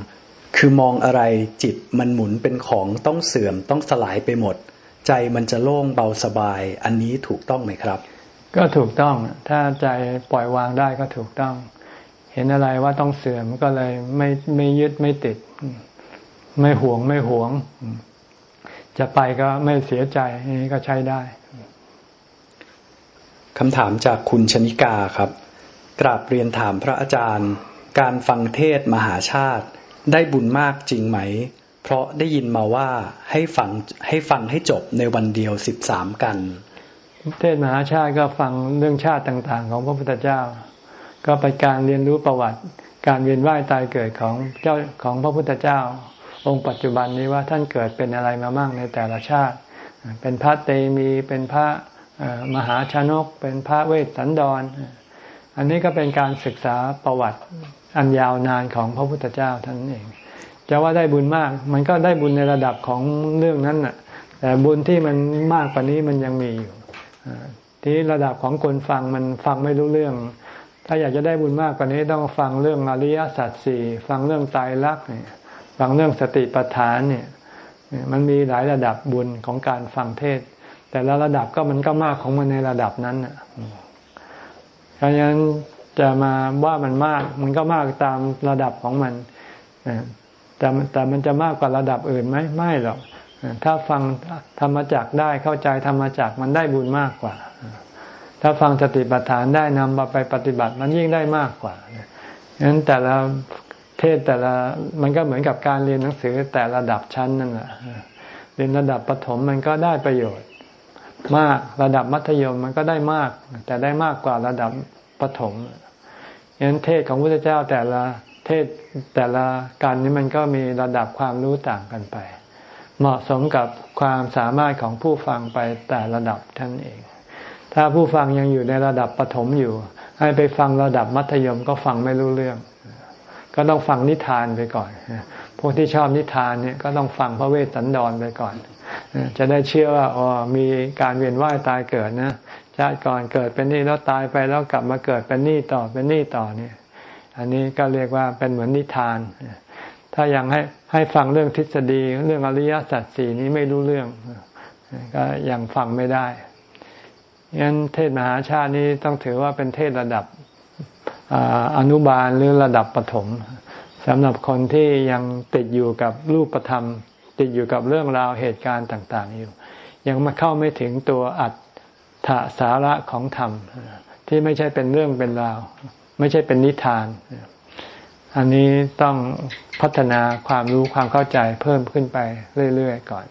คือมองอะไรจิตมันหมุนเป็นของต้องเสื่อมต้องสลายไปหมด ใจมันจะโล่งเบาสบาย อันนี้ถูกต้องไหมครับ ก็ถูกต้อง ถ้าใจปล่อยวางได้ก็ถูกต้อง เห็นอะไรว่าต้องเสื่อมก็เลยไม่ไม่ยึดไม่ติด ไม่หวงไม่หวง จะไปก็ไม่เสียใจนี่ก็ใช้ได้คำถามจากคุณชนิกาครับ กราบเรียนถามพระอาจารย์ การฟังเทศมหาชาติ ได้บุญมากจริงไหม เพราะได้ยินมาว่าให้ฟังให้ฟังให้จบในวันเดียวสิบสามกัน เทศมหาชาติก็ฟังเรื่องชาติต่าง ๆ ของพระพุทธเจ้า ก็เป็นการเรียนรู้ประวัติ การเวียนว่ายตายเกิดของเจ้าของพระพุทธเจ้า องค์ปัจจุบันนี้ว่าท่านเกิดเป็นอะไรมาบ้างในแต่ละชาติ เป็นพระเตมีเป็นพระมหาชนก เป็นพระเวสสันดร อันนี้ก็เป็นการศึกษาประวัติอันยาวนานของพระพุทธเจ้าท่านเอง จะว่าได้บุญมาก มันก็ได้บุญในระดับของเรื่องนั้นน่ะ แต่บุญที่มันมากกว่านี้มันยังมีอยู่ ทีระดับของคนฟังมันฟังไม่รู้เรื่อง ถ้าอยากจะได้บุญมากกว่านี้ต้องฟังเรื่องอริยสัจสี่ฟังเรื่องตายรักเนี่ยฟังเรื่องสติปัฏฐานเนี่ย มันมีหลายระดับบุญของการฟังเทศ แต่ละระดับก็มันก็มากของมันในระดับนั้นอะเพราะฉะนั้นจะมาว่ามันมาก มันก็มากตามระดับของมันแต่แต่มันจะมากกว่าระดับอื่นไหมไม่หรอก ถ้าฟังธรรมจักได้เข้าใจธรรมจักมันได้บุญมากกว่า ถ้าฟังสติปัฏฐานได้นำมาไปปฏิบัติมันยิ่งได้มากกว่าฉะนั้นแต่ละเทศแต่ละมันก็เหมือนกับการเรียนหนังสือแต่ระดับชั้นนั่นแหละเรียนระดับปฐมมันก็ได้ประโยชน์ มากระดับมัธยมมันก็ได้มาก แต่ได้มากกว่าระดับปฐมฉะนั้นเทศของพระพุทธเจ้าแต่ละเทศแต่ละการนี้มันก็มีระดับความรู้ต่างกันไป เหมาะสมกับความสามารถของผู้ฟังไปแต่ระดับท่านเอง ถ้าผู้ฟังยังอยู่ในระดับปฐมอยู่ ให้ไปฟังระดับมัธยมก็ฟังไม่รู้เรื่อง ก็ต้องฟังนิทานไปก่อนพวกที่ชอบนิทานเนี่ยก็ต้องฟังพระเวสสันดรไปก่อน จะได้เชื่อว่าอ๋อมีการเวียนว่ายตายเกิดนะชาติก่อนเกิดเป็นนี่แล้วตายไปแล้วกลับมาเกิดเป็นนี่ต่อเป็นนี่ต่อเนี่ย อันนี้ก็เรียกว่าเป็นเหมือนนิทาน ถ้ายังให้ให้ฟังเรื่องทฤษฎีเรื่องอริยสัจสี่นี้ไม่รู้เรื่อง ก็ยังฟังไม่ได้ยันเทศมหาชาตินี้ต้องถือว่าเป็นเทศระดับอนุบาลหรือระดับปฐมสำหรับคนที่ยังติดอยู่กับรูปธรรม ติดอยู่กับเรื่องราวเหตุการณ์ต่าง ๆ อยู่ ยังมาเข้าไม่ถึงตัวอัตถสาระของธรรม ที่ไม่ใช่เป็นเรื่องเป็นราว ไม่ใช่เป็นนิทาน อันนี้ต้องพัฒนาความรู้ความเข้าใจเพิ่มขึ้นไปเรื่อยๆก่อน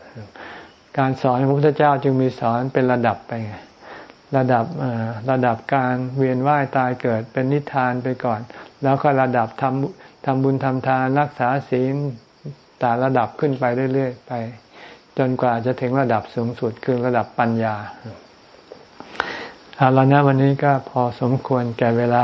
การสอนของพระพุทธเจ้าจึงมีสอนเป็นระดับไประดับระดับการเวียนว่ายตายเกิดเป็นนิทานไปก่อน แล้วก็ระดับทำทำบุญทำทานรักษาศีลแต่ระดับขึ้นไปเรื่อยๆไป จนกว่าจะถึงระดับสูงสุดคือระดับปัญญาเอาละนะวันนี้ก็พอสมควรแก่เวลา